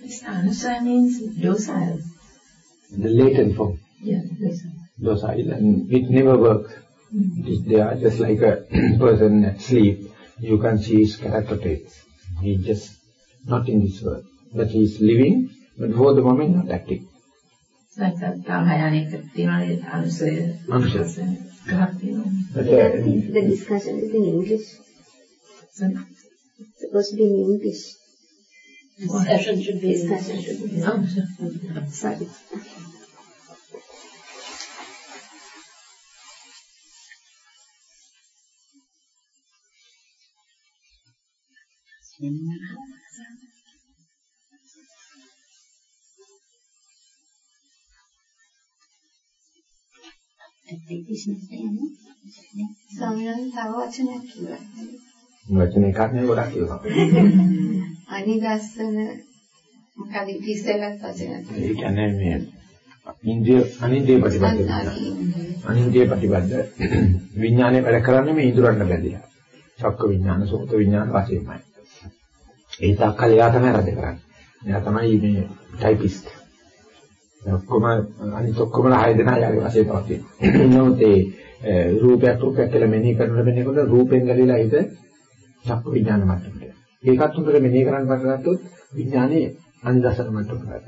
This Anusa means docile. The latent form. Yeah, docile. Docile and it never works. Mm. It is there just like a person asleep. You can see his character traits. He just not in this world. But he is living, but for the moment not acting. Like that Tamhayanika, Anusa. Anusa. But uh, the discussion is in English. Sorry? It's supposed to be in English. Discussion should be discussion should be. Oh, sorry. ස්වාමීන් තව වචනයක් කිව්වා. වචන එකක් නෙවෙයි ගොඩක් කියනවා. අනිදස්සන මොකද ඉස්සෙල්ලත් වචන. ඒ කියන්නේ මේ ඉන්ද්‍රිය අනින්ද්‍රිය ප්‍රතිබද්ධ අනින්ද්‍රිය ප්‍රතිබද්ධ විඥානය වැඩ කරන්නේ මේ ඉදurන්න බැඳිලා. චක්ක විඥාන, සෝත විඥාන වශයෙන්මයි. ඒ තාක්කල් එයා තමයි රද කරන්නේ. එයා තමයි මේ ටයිපිස්ට්. ඔක්කොම අනිත් ඔක්කොම හය දෙනා යාගේ වශයෙන් පවතින. නමුත් ඒ රූපයක් රූපයක් කියලා මෙනෙහි කරන වෙනකොට රූපෙන් ගැලවිලා හිත චක්ක විඥාන මට්ටමට. ඒකත් හොඳට මෙනෙහි කරන්න පටන් ගත්තොත් විඥානේ අනිදසන මට්ටමට ගන්නවා.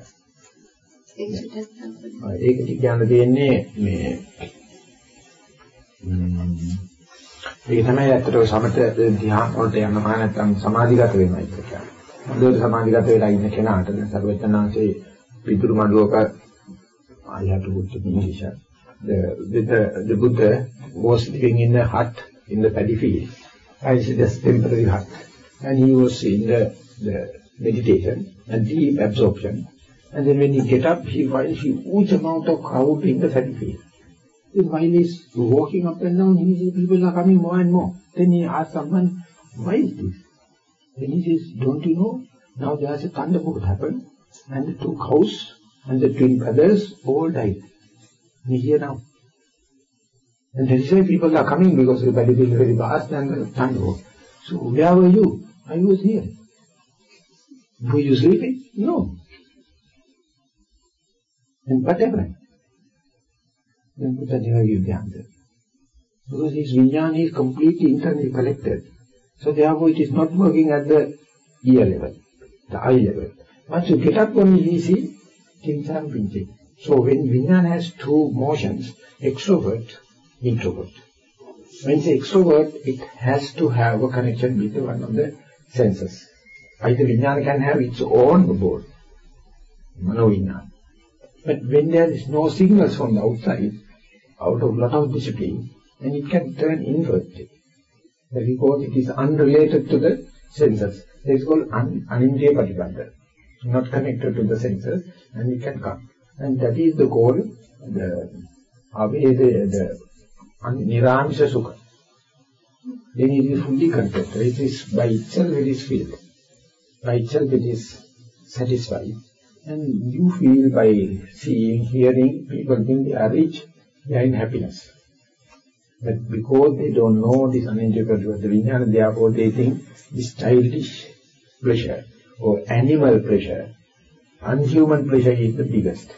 ඒක කියන්න තියෙන්නේ මේ ඒක තමයි ඇත්තටම සමත ධ්‍යාන වලට යනවා නැත්නම් සමාධිගත වෙනවා කියන්නේ. හොඳට සමාධිගත වෙලා ඉන්න කෙනාට දැන් සර්වඥාන්සේ පිටුරු මඩුවක I have to go to Indonesia. The, the, the Buddha was living in a hut in the paddy field. I said, that's temporary hut. And he was in the, the meditation and deep absorption. And then when he get up, he finds huge amount of crowd in the paddy field. Then while he's walking up and down, he sees people are coming more and more. Then he asks someone, why is this? Then he says, don't you know? Now there's a thunderbolt happened and the two cows and the twin brothers all died. And here now. And that is why people are coming because the body is very vast and thunderbolt. So where were you? I was here. Were you sleeping? No. And whatever. Then Buddha never give the answer. Because his vijnana is completely internally collected. So therefore it is not working at the ear level, the eye level. Once you get up on easy, So when vijnana has two motions, extrovert, introvert. When it's extrovert, it has to have a connection with one of the senses. Either vijnana can have its own board, mano vijnana. But when there is no signals from the outside, out of lot of discipline, then it can turn inwardly. Because it is unrelated to the senses. That is called un patibandha. Not connected to the senses and it can come. And that is the goal, the aveda, the niramisha sukha. Then it is fully content. It is by itself it is filled. By itself it is satisfied. And you feel by seeing, hearing, people think they are rich, they are in happiness. But because they don't know this uninterpretable vijnana, therefore they think this childish pleasure or animal pleasure, unhuman pleasure is the biggest.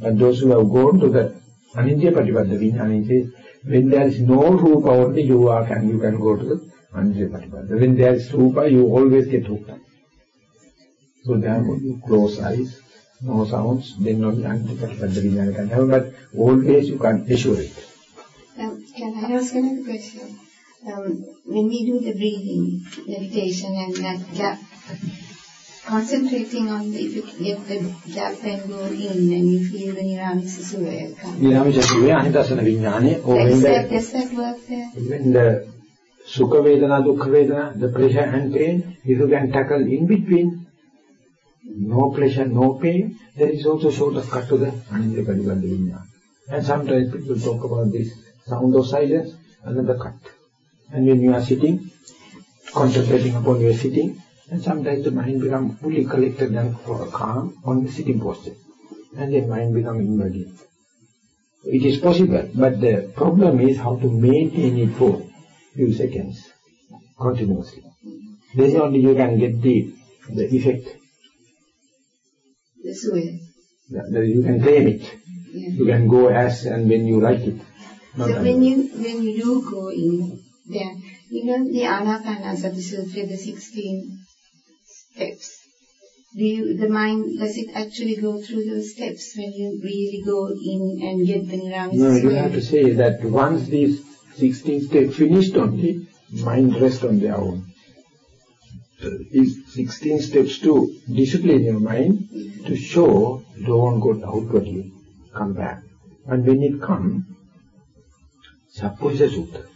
And those who have gone to the Anindya Patipada when there is no rupa only you are can you can go to the Anindya Patipada. When there is rupa you always get hooked up. So therefore you close eyes, no sounds, then only Anindya Patipada Vijnana can happen, but always you can assure it. Um, can I ask another question? Um, when we do the breathing meditation and that gap, concentrating on the, if you get the gap and go in and you feel the Niramisa Surya come. Niramisa Surya, Anidasana Vijnana, or Does the, that, does that work there? when the Sukha Vedana, Dukkha Vedana, the pleasure and pain, if you can tackle in between, no pleasure, no pain, there is also sort of cut to the Anindya Patibandha Vijnana. And sometimes people talk about this sound of silence, another cut. And when you are sitting, concentrating upon your sitting, and sometimes the mind becomes fully collected and calm on the sitting posture. And the mind becomes inwardly. It is possible, but the problem is how to maintain it for few seconds, continuously. Then only you can get the, the effect. This way. The- You can claim it. Yeah. You can go as and when you like it. Not So when you when you do go in, then you know the Anapanasati Sutra, the sixteen steps. Do you the mind does it actually go through those steps when you really go in and get the Niramisa No, you have to say that once these 16 steps finished only, mind rests on their own. These 16 steps to discipline your mind, to show, don't go outwardly, come back. And when it comes, Sappurisa Sutta,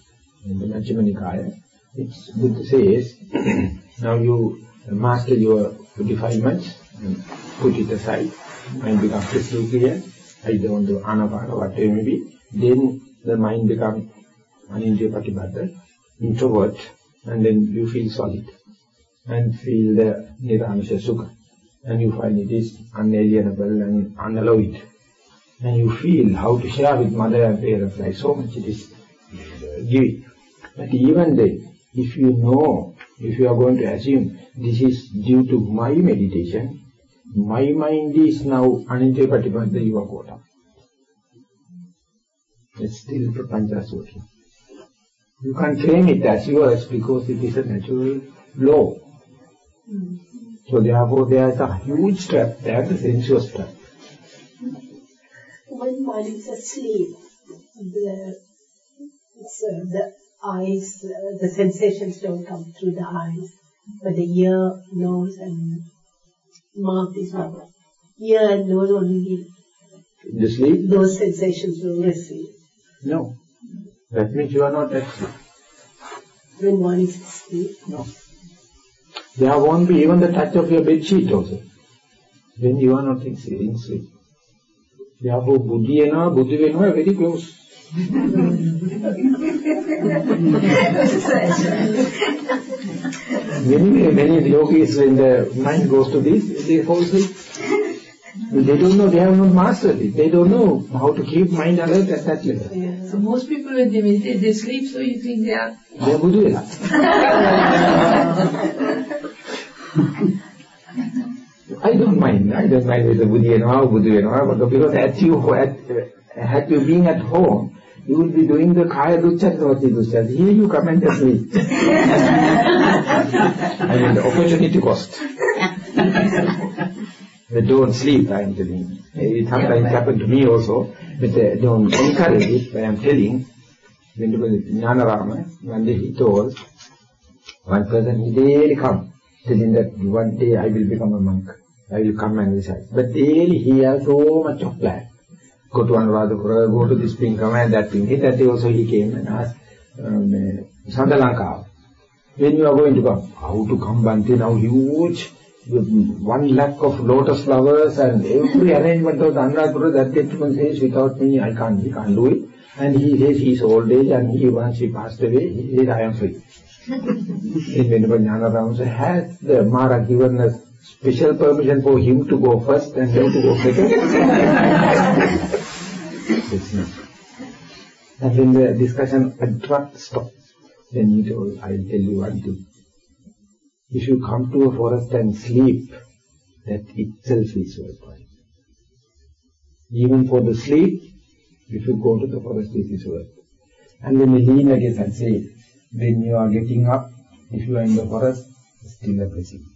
in the Majjhima Nikaya, it's Buddha says, now you master your defilements, and put it aside, mind becomes crystal clear, either on the anapana, whatever may be, then the mind becomes anindriya patibaddha, introvert, and then you feel solid, and feel the niramisha sukha, and you find it is unalienable and unalloyed. And you feel how to share with mother and parents, like so much it is giving. But even then, if you know, if you are going to assume this is due to my meditation, my mind is now you are caught up. It's still prapancha is working. You can't claim it as yours because it is a natural law. So therefore there is a huge trap there, the sensuous trap. When one is asleep, the, it's, uh, the eyes, the sensations don't come through the eyes, but the ear, nose and mouth is not. Ear and nose only the sleep? Those sensations will receive. No. That means you are not asleep. When one is asleep? No. There won't be even the touch of your bed sheet also. When you are not in sleep. Therefore, buddhi and buddhi are very close many, many yogis, when the mind goes to this, they fall asleep. They don't know, they have not mastered it. They don't know how to keep mind alert at that level. Yeah. So most people when they meditate, they sleep, so you think they are... They are Buddha. I don't mind. I don't mind whether Buddha and how Buddha and how, because at you, at, had you been at home, you will be doing the kaya ducchatavati ducchat. Here you come and just sleep. I mean the opportunity cost. They don't sleep, I am telling you. It sometimes happened to me also, but they don't encourage it, but I am telling. Venerable Jnanarama, one day he told, one person, he daily come, telling that one day I will become a monk. I will come and recite. But daily he has so much of plan. Go to Anuradhapura, go to this Pinkama and that Pinky. That day also he came and asked um, uh, when you are going to come? How to come Bhante now huge, with one lakh of lotus flowers and every arrangement of the Anuradhapura, that gentleman says, without me I can't, he can't do it. And he says he's old age and he once he passed away, he says I am free. in Venerable Jnanaram has the Mara given us special permission for him to go first and him to go second? Not. And when the discussion at stopped, then he told, I'll tell you one thing. If you come to a forest and sleep, that itself is worthwhile. Even for the sleep, if you go to the forest, it is worth. And when you lean against and say, when you are getting up, if you are in the forest, still a blessing.